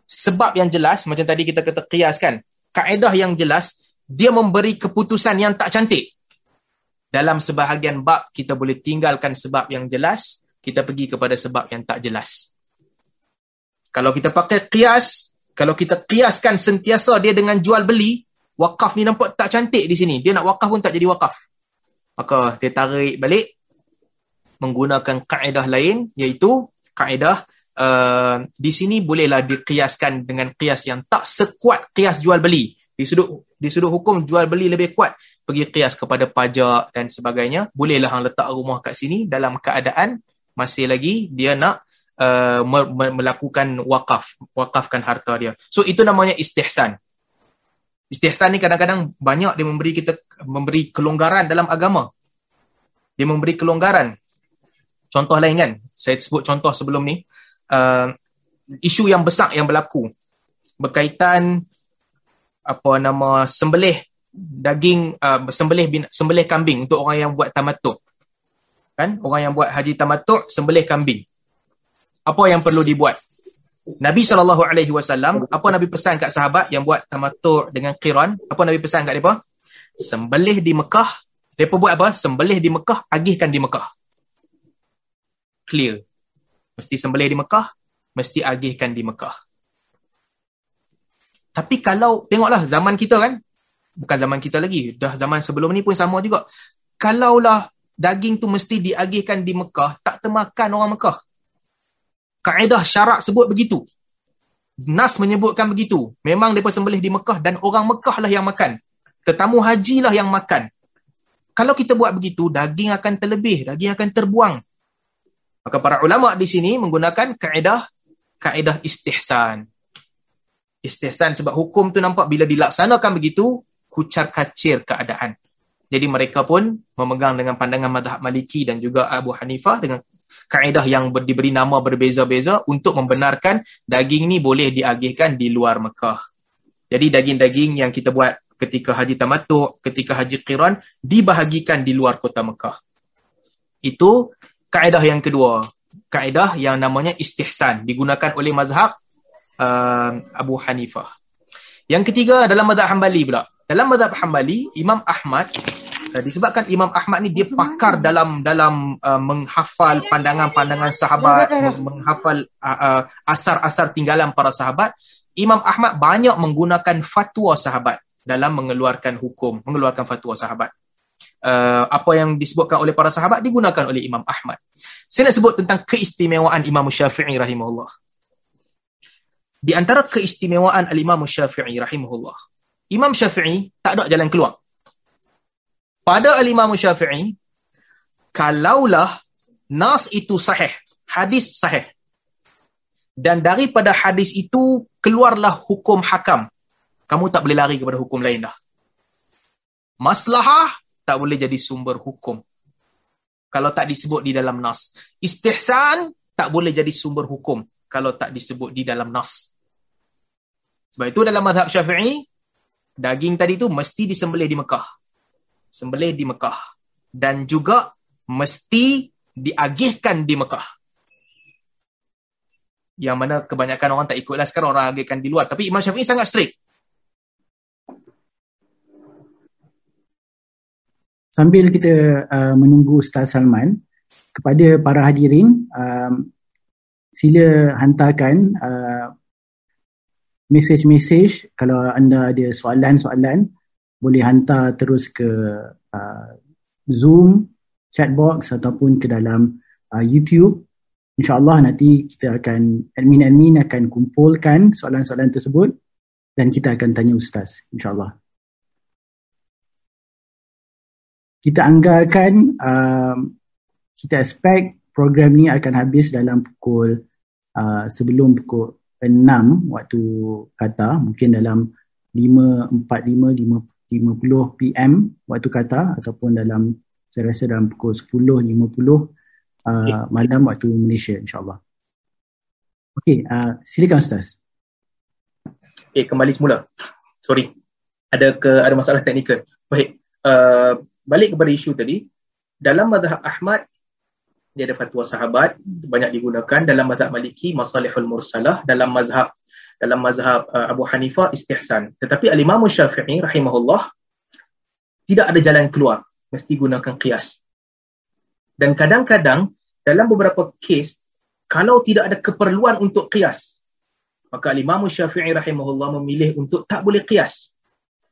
sebab yang jelas, macam tadi kita kata kias kan, kaedah yang jelas, dia memberi keputusan yang tak cantik. Dalam sebahagian bab, kita boleh tinggalkan sebab yang jelas, kita pergi kepada sebab yang tak jelas. Kalau kita pakai kias, kalau kita kiaskan sentiasa dia dengan jual beli, wakaf ni nampak tak cantik di sini. Dia nak wakaf pun tak jadi wakaf. Maka dia tarik balik menggunakan kaedah lain iaitu kaedah uh, di sini bolehlah dikiaskan dengan kias yang tak sekuat kias jual beli. Di sudut di sudut hukum jual beli lebih kuat pergi kias kepada pajak dan sebagainya. Bolehlah hang letak rumah kat sini dalam keadaan masih lagi dia nak uh, melakukan wakaf, wakafkan harta dia. So itu namanya istihsan. Istihsan ni kadang-kadang banyak dia memberi kita memberi kelonggaran dalam agama. Dia memberi kelonggaran. Contoh lain kan, saya sebut contoh sebelum ni, uh, isu yang besar yang berlaku berkaitan apa nama sembelih daging uh, sembelih bin, sembelih kambing untuk orang yang buat tamattu. Kan? Orang yang buat haji tamattu sembelih kambing. Apa yang perlu dibuat? Nabi SAW, apa Nabi pesan kat sahabat yang buat tamatur dengan qiran? Apa Nabi pesan kat mereka? Sembelih di Mekah. Mereka buat apa? Sembelih di Mekah, agihkan di Mekah. Clear. Mesti sembelih di Mekah, mesti agihkan di Mekah. Tapi kalau, tengoklah zaman kita kan, bukan zaman kita lagi, dah zaman sebelum ni pun sama juga. Kalaulah daging tu mesti diagihkan di Mekah, tak termakan orang Mekah kaedah syarak sebut begitu. Nas menyebutkan begitu. Memang mereka sembelih di Mekah dan orang Mekah lah yang makan. Tetamu haji lah yang makan. Kalau kita buat begitu, daging akan terlebih, daging akan terbuang. Maka para ulama di sini menggunakan kaedah kaedah istihsan. Istihsan sebab hukum tu nampak bila dilaksanakan begitu, kucar kacir keadaan. Jadi mereka pun memegang dengan pandangan madhab maliki dan juga Abu Hanifah dengan kaedah yang ber, diberi nama berbeza-beza untuk membenarkan daging ni boleh diagihkan di luar Mekah. Jadi daging-daging yang kita buat ketika haji tamatuk, ketika haji qiran dibahagikan di luar kota Mekah. Itu kaedah yang kedua. Kaedah yang namanya istihsan digunakan oleh mazhab uh, Abu Hanifah. Yang ketiga dalam mazhab Hambali pula. Dalam mazhab Hambali, Imam Ahmad Uh, disebabkan Imam Ahmad ni dia pakar dalam dalam uh, menghafal pandangan-pandangan sahabat, menghafal uh, uh, asar-asar tinggalan para sahabat, Imam Ahmad banyak menggunakan fatwa sahabat dalam mengeluarkan hukum, mengeluarkan fatwa sahabat. Uh, apa yang disebutkan oleh para sahabat digunakan oleh Imam Ahmad. Saya nak sebut tentang keistimewaan Imam Syafi'i rahimahullah. Di antara keistimewaan Al-Imam Syafi'i rahimahullah. Imam Syafi'i tak ada jalan keluar pada al-Imam Syafi'i kalaulah nas itu sahih, hadis sahih. Dan daripada hadis itu keluarlah hukum hakam. Kamu tak boleh lari kepada hukum lain dah. Maslahah tak boleh jadi sumber hukum. Kalau tak disebut di dalam nas. Istihsan tak boleh jadi sumber hukum kalau tak disebut di dalam nas. Sebab itu dalam mazhab Syafi'i, daging tadi tu mesti disembelih di Mekah sembelih di Mekah dan juga mesti diagihkan di Mekah. Yang mana kebanyakan orang tak ikutlah sekarang orang agihkan di luar. Tapi Imam Syafi'i sangat strict. Sambil kita uh, menunggu Ustaz Salman, kepada para hadirin, um, sila hantarkan uh, message-message kalau anda ada soalan-soalan boleh hantar terus ke uh, Zoom, chatbox ataupun ke dalam uh, YouTube. InsyaAllah nanti kita akan, admin-admin akan kumpulkan soalan-soalan tersebut dan kita akan tanya Ustaz, insyaAllah. Kita anggarkan, um, kita expect program ni akan habis dalam pukul, uh, sebelum pukul 6 waktu kata, mungkin dalam 5.45, 50 PM waktu Qatar ataupun dalam saya rasa dalam pukul 10.50 uh, okay. malam waktu Malaysia insyaAllah. Okey, uh, silakan Ustaz. Okey, kembali semula. Sorry. Ada ke ada masalah teknikal. Baik. Uh, balik kepada isu tadi. Dalam mazhab Ahmad, dia ada fatwa sahabat banyak digunakan dalam mazhab Maliki masalihul mursalah dalam mazhab dalam mazhab uh, Abu Hanifah istihsan. Tetapi al-Imam Syafi'i rahimahullah tidak ada jalan keluar. Mesti gunakan qiyas. Dan kadang-kadang dalam beberapa kes kalau tidak ada keperluan untuk qiyas maka al-Imam Syafi'i rahimahullah memilih untuk tak boleh qiyas.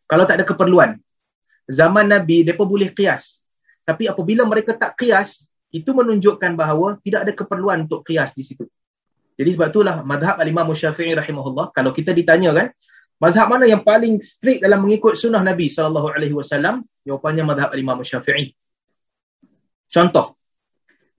Kalau tak ada keperluan. Zaman Nabi mereka boleh qiyas. Tapi apabila mereka tak qiyas itu menunjukkan bahawa tidak ada keperluan untuk kias di situ. Jadi sebab itulah mazhab al-Imam Syafi'i rahimahullah kalau kita ditanya kan mazhab mana yang paling strict dalam mengikut sunnah Nabi sallallahu alaihi wasallam jawapannya mazhab al-Imam Syafi'i. Contoh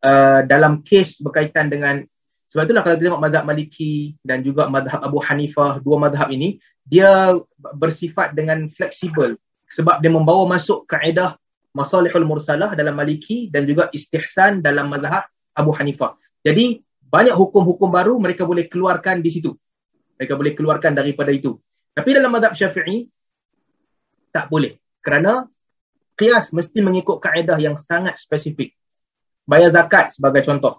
uh, dalam kes berkaitan dengan sebab itulah kalau kita tengok mazhab Maliki dan juga mazhab Abu Hanifah dua mazhab ini dia bersifat dengan fleksibel sebab dia membawa masuk kaedah masalihul mursalah dalam maliki dan juga istihsan dalam mazhab Abu Hanifah. Jadi banyak hukum-hukum baru mereka boleh keluarkan di situ. Mereka boleh keluarkan daripada itu. Tapi dalam mazhab Syafi'i tak boleh. Kerana qiyas mesti mengikut kaedah yang sangat spesifik. Bayar zakat sebagai contoh.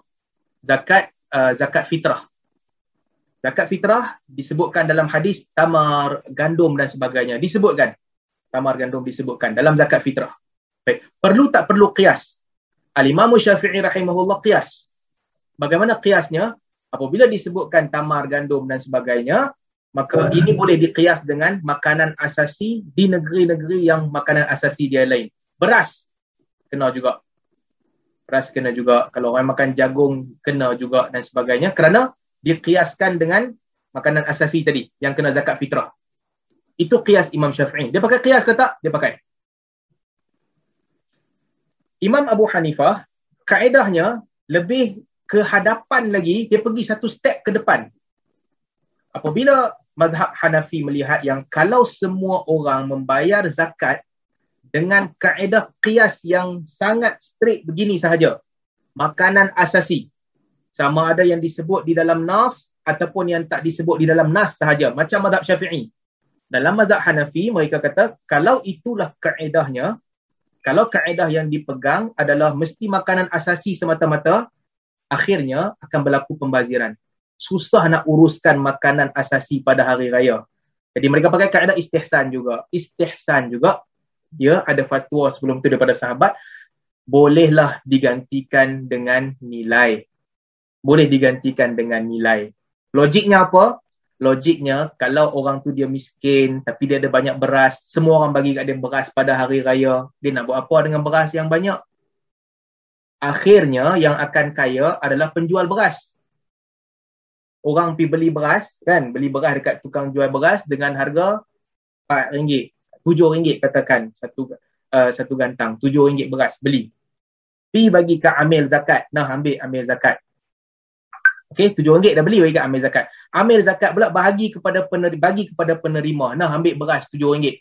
Zakat uh, zakat fitrah. Zakat fitrah disebutkan dalam hadis tamar, gandum dan sebagainya. Disebutkan. Tamar, gandum disebutkan dalam zakat fitrah. Baik. Perlu tak perlu qiyas? Al-Imam Syafi'i rahimahullah qiyas. Bagaimana qiyasnya? Apabila disebutkan tamar, gandum dan sebagainya, maka oh. ini boleh diqiyas dengan makanan asasi di negeri-negeri yang makanan asasi dia lain. Beras kena juga. Beras kena juga. Kalau orang makan jagung kena juga dan sebagainya kerana diqiyaskan dengan makanan asasi tadi yang kena zakat fitrah. Itu qiyas Imam Syafi'i. Dia pakai qiyas ke tak? Dia pakai. Imam Abu Hanifah kaedahnya lebih ke hadapan lagi dia pergi satu step ke depan. Apabila mazhab Hanafi melihat yang kalau semua orang membayar zakat dengan kaedah qiyas yang sangat strict begini sahaja makanan asasi sama ada yang disebut di dalam nas ataupun yang tak disebut di dalam nas sahaja macam mazhab Syafi'i. Dalam mazhab Hanafi mereka kata kalau itulah kaedahnya kalau kaedah yang dipegang adalah mesti makanan asasi semata-mata, akhirnya akan berlaku pembaziran. Susah nak uruskan makanan asasi pada hari raya. Jadi mereka pakai kaedah istihsan juga. Istihsan juga, dia ada fatwa sebelum tu daripada sahabat, bolehlah digantikan dengan nilai. Boleh digantikan dengan nilai. Logiknya apa? logiknya kalau orang tu dia miskin tapi dia ada banyak beras, semua orang bagi kat dia beras pada hari raya, dia nak buat apa dengan beras yang banyak? Akhirnya yang akan kaya adalah penjual beras. Orang pergi beli beras, kan? Beli beras dekat tukang jual beras dengan harga RM4, RM7 katakan satu uh, satu gantang, RM7 beras beli. Pi bagi kat amil zakat, nah ambil amil zakat. Okey, tujuh ringgit dah beli bagi kat amil zakat. Amil zakat pula bahagi kepada penerima, bagi kepada penerima. Nah, ambil beras tujuh ringgit.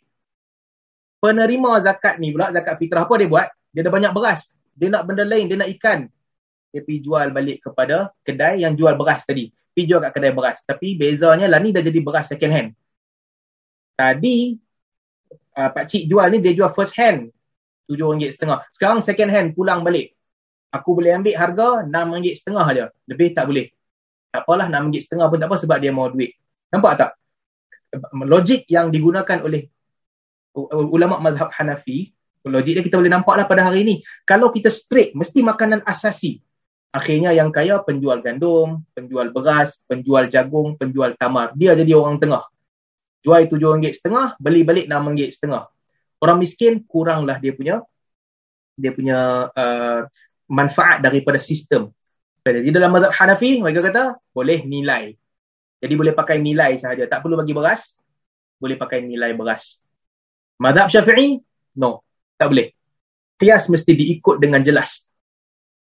Penerima zakat ni pula, zakat fitrah apa dia buat? Dia ada banyak beras. Dia nak benda lain, dia nak ikan. Dia pergi jual balik kepada kedai yang jual beras tadi. Pergi jual kat kedai beras. Tapi bezanya lah ni dah jadi beras second hand. Tadi, uh, Pak Cik jual ni dia jual first hand. Tujuh ringgit setengah. Sekarang second hand pulang balik. Aku boleh ambil harga enam ringgit setengah aja. Lebih tak boleh tak apalah nak ringgit setengah pun tak apa sebab dia mau duit. Nampak tak? Logik yang digunakan oleh ulama mazhab Hanafi, logik dia kita boleh nampaklah pada hari ini. Kalau kita straight, mesti makanan asasi. Akhirnya yang kaya penjual gandum, penjual beras, penjual jagung, penjual tamar. Dia jadi orang tengah. Jual tujuh ringgit setengah, beli balik enam ringgit setengah. Orang miskin kuranglah dia punya dia punya uh, manfaat daripada sistem jadi dalam mazhab Hanafi, mereka kata boleh nilai. Jadi boleh pakai nilai sahaja. Tak perlu bagi beras, boleh pakai nilai beras. Mazhab Syafi'i, no. Tak boleh. Qiyas mesti diikut dengan jelas.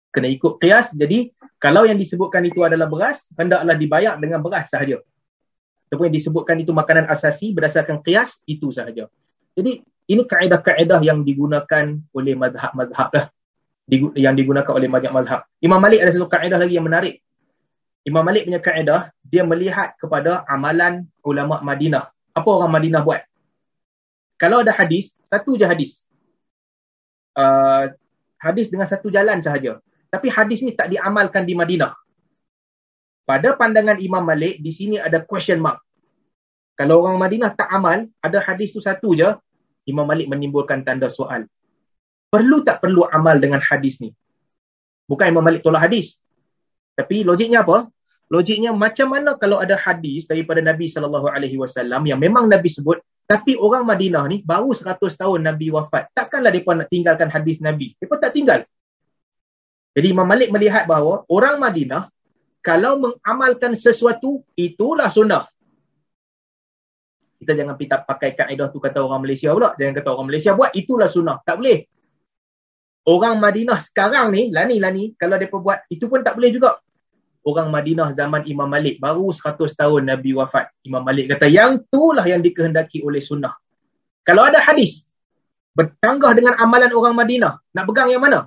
Kena ikut qiyas. Jadi kalau yang disebutkan itu adalah beras, hendaklah dibayar dengan beras sahaja. Ataupun yang disebutkan itu makanan asasi berdasarkan qiyas, itu sahaja. Jadi ini kaedah-kaedah yang digunakan oleh mazhab-mazhab lah yang digunakan oleh banyak mazhab. Imam Malik ada satu kaedah lagi yang menarik. Imam Malik punya kaedah, dia melihat kepada amalan ulama Madinah. Apa orang Madinah buat? Kalau ada hadis, satu je hadis. Uh, hadis dengan satu jalan sahaja. Tapi hadis ni tak diamalkan di Madinah. Pada pandangan Imam Malik, di sini ada question mark. Kalau orang Madinah tak amal, ada hadis tu satu je, Imam Malik menimbulkan tanda soal. Perlu tak perlu amal dengan hadis ni? Bukan Imam Malik tolak hadis. Tapi logiknya apa? Logiknya macam mana kalau ada hadis daripada Nabi sallallahu alaihi wasallam yang memang Nabi sebut tapi orang Madinah ni baru 100 tahun Nabi wafat. Takkanlah depa nak tinggalkan hadis Nabi. Depa tak tinggal. Jadi Imam Malik melihat bahawa orang Madinah kalau mengamalkan sesuatu itulah sunnah. Kita jangan kita pakai kaedah tu kata orang Malaysia pula. Jangan kata orang Malaysia buat itulah sunnah. Tak boleh. Orang Madinah sekarang ni, lani lani kalau depa buat itu pun tak boleh juga orang Madinah zaman Imam Malik baru 100 tahun Nabi wafat. Imam Malik kata yang itulah yang dikehendaki oleh sunnah. Kalau ada hadis bertanggah dengan amalan orang Madinah, nak pegang yang mana?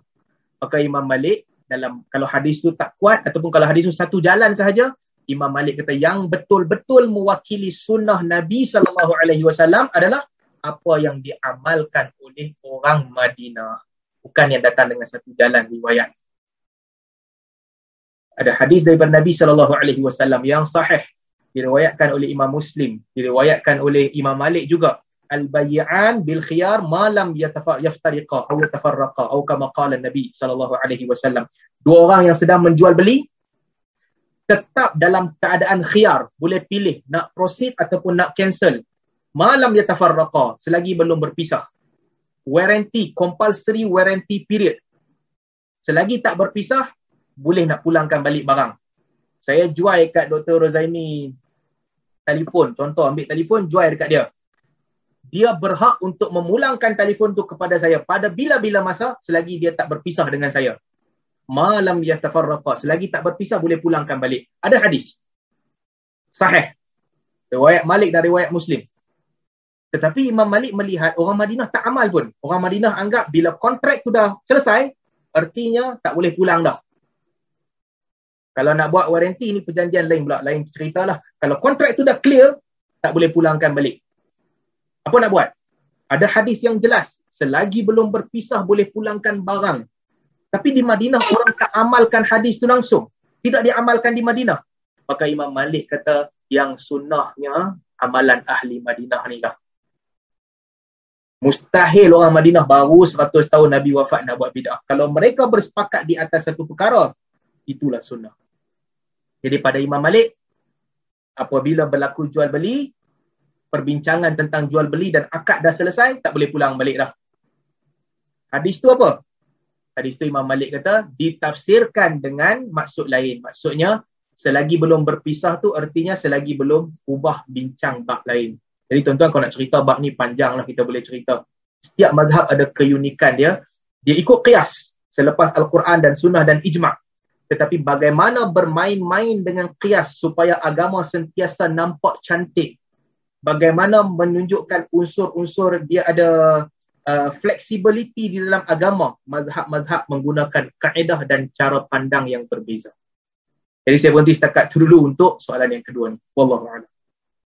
Maka Imam Malik dalam kalau hadis tu tak kuat ataupun kalau hadis tu satu jalan sahaja, Imam Malik kata yang betul-betul mewakili sunnah Nabi sallallahu alaihi wasallam adalah apa yang diamalkan oleh orang Madinah. Bukan yang datang dengan satu jalan riwayat ada hadis daripada Nabi sallallahu alaihi wasallam yang sahih diriwayatkan oleh Imam Muslim, diriwayatkan oleh Imam Malik juga. Al-bay'an bil khiyar ma lam yaftariqa atau yatafarraqa atau kama qala Nabi sallallahu alaihi wasallam. Dua orang yang sedang menjual beli tetap dalam keadaan khiyar, boleh pilih nak proceed ataupun nak cancel. Malam yatafarraqa selagi belum berpisah. Warranty, compulsory warranty period. Selagi tak berpisah, boleh nak pulangkan balik barang. Saya jual kat Dr. Rozaini telefon. Contoh ambil telefon, jual dekat dia. Dia berhak untuk memulangkan telefon tu kepada saya pada bila-bila masa selagi dia tak berpisah dengan saya. Malam ya tafarraqa. Selagi tak berpisah boleh pulangkan balik. Ada hadis. Sahih. Riwayat Malik dan riwayat Muslim. Tetapi Imam Malik melihat orang Madinah tak amal pun. Orang Madinah anggap bila kontrak tu dah selesai, artinya tak boleh pulang dah. Kalau nak buat warranty ni perjanjian lain pula, lain cerita lah. Kalau kontrak tu dah clear, tak boleh pulangkan balik. Apa nak buat? Ada hadis yang jelas, selagi belum berpisah boleh pulangkan barang. Tapi di Madinah orang tak amalkan hadis tu langsung. Tidak diamalkan di Madinah. Maka Imam Malik kata yang sunnahnya amalan ahli Madinah ni lah. Mustahil orang Madinah baru 100 tahun Nabi wafat nak buat bid'ah. Kalau mereka bersepakat di atas satu perkara, itulah sunnah. Jadi pada Imam Malik, apabila berlaku jual beli, perbincangan tentang jual beli dan akad dah selesai, tak boleh pulang balik dah. Hadis tu apa? Hadis tu Imam Malik kata, ditafsirkan dengan maksud lain. Maksudnya, selagi belum berpisah tu artinya selagi belum ubah bincang bab lain. Jadi tuan-tuan kalau nak cerita bab ni panjang lah kita boleh cerita. Setiap mazhab ada keunikan dia. Dia ikut kias selepas Al-Quran dan Sunnah dan Ijma' tetapi bagaimana bermain-main dengan kias supaya agama sentiasa nampak cantik? Bagaimana menunjukkan unsur-unsur dia ada uh, flexibility di dalam agama? Mazhab-mazhab menggunakan kaedah dan cara pandang yang berbeza. Jadi saya berhenti setakat itu dulu untuk soalan yang kedua ni. Wallahu a'lam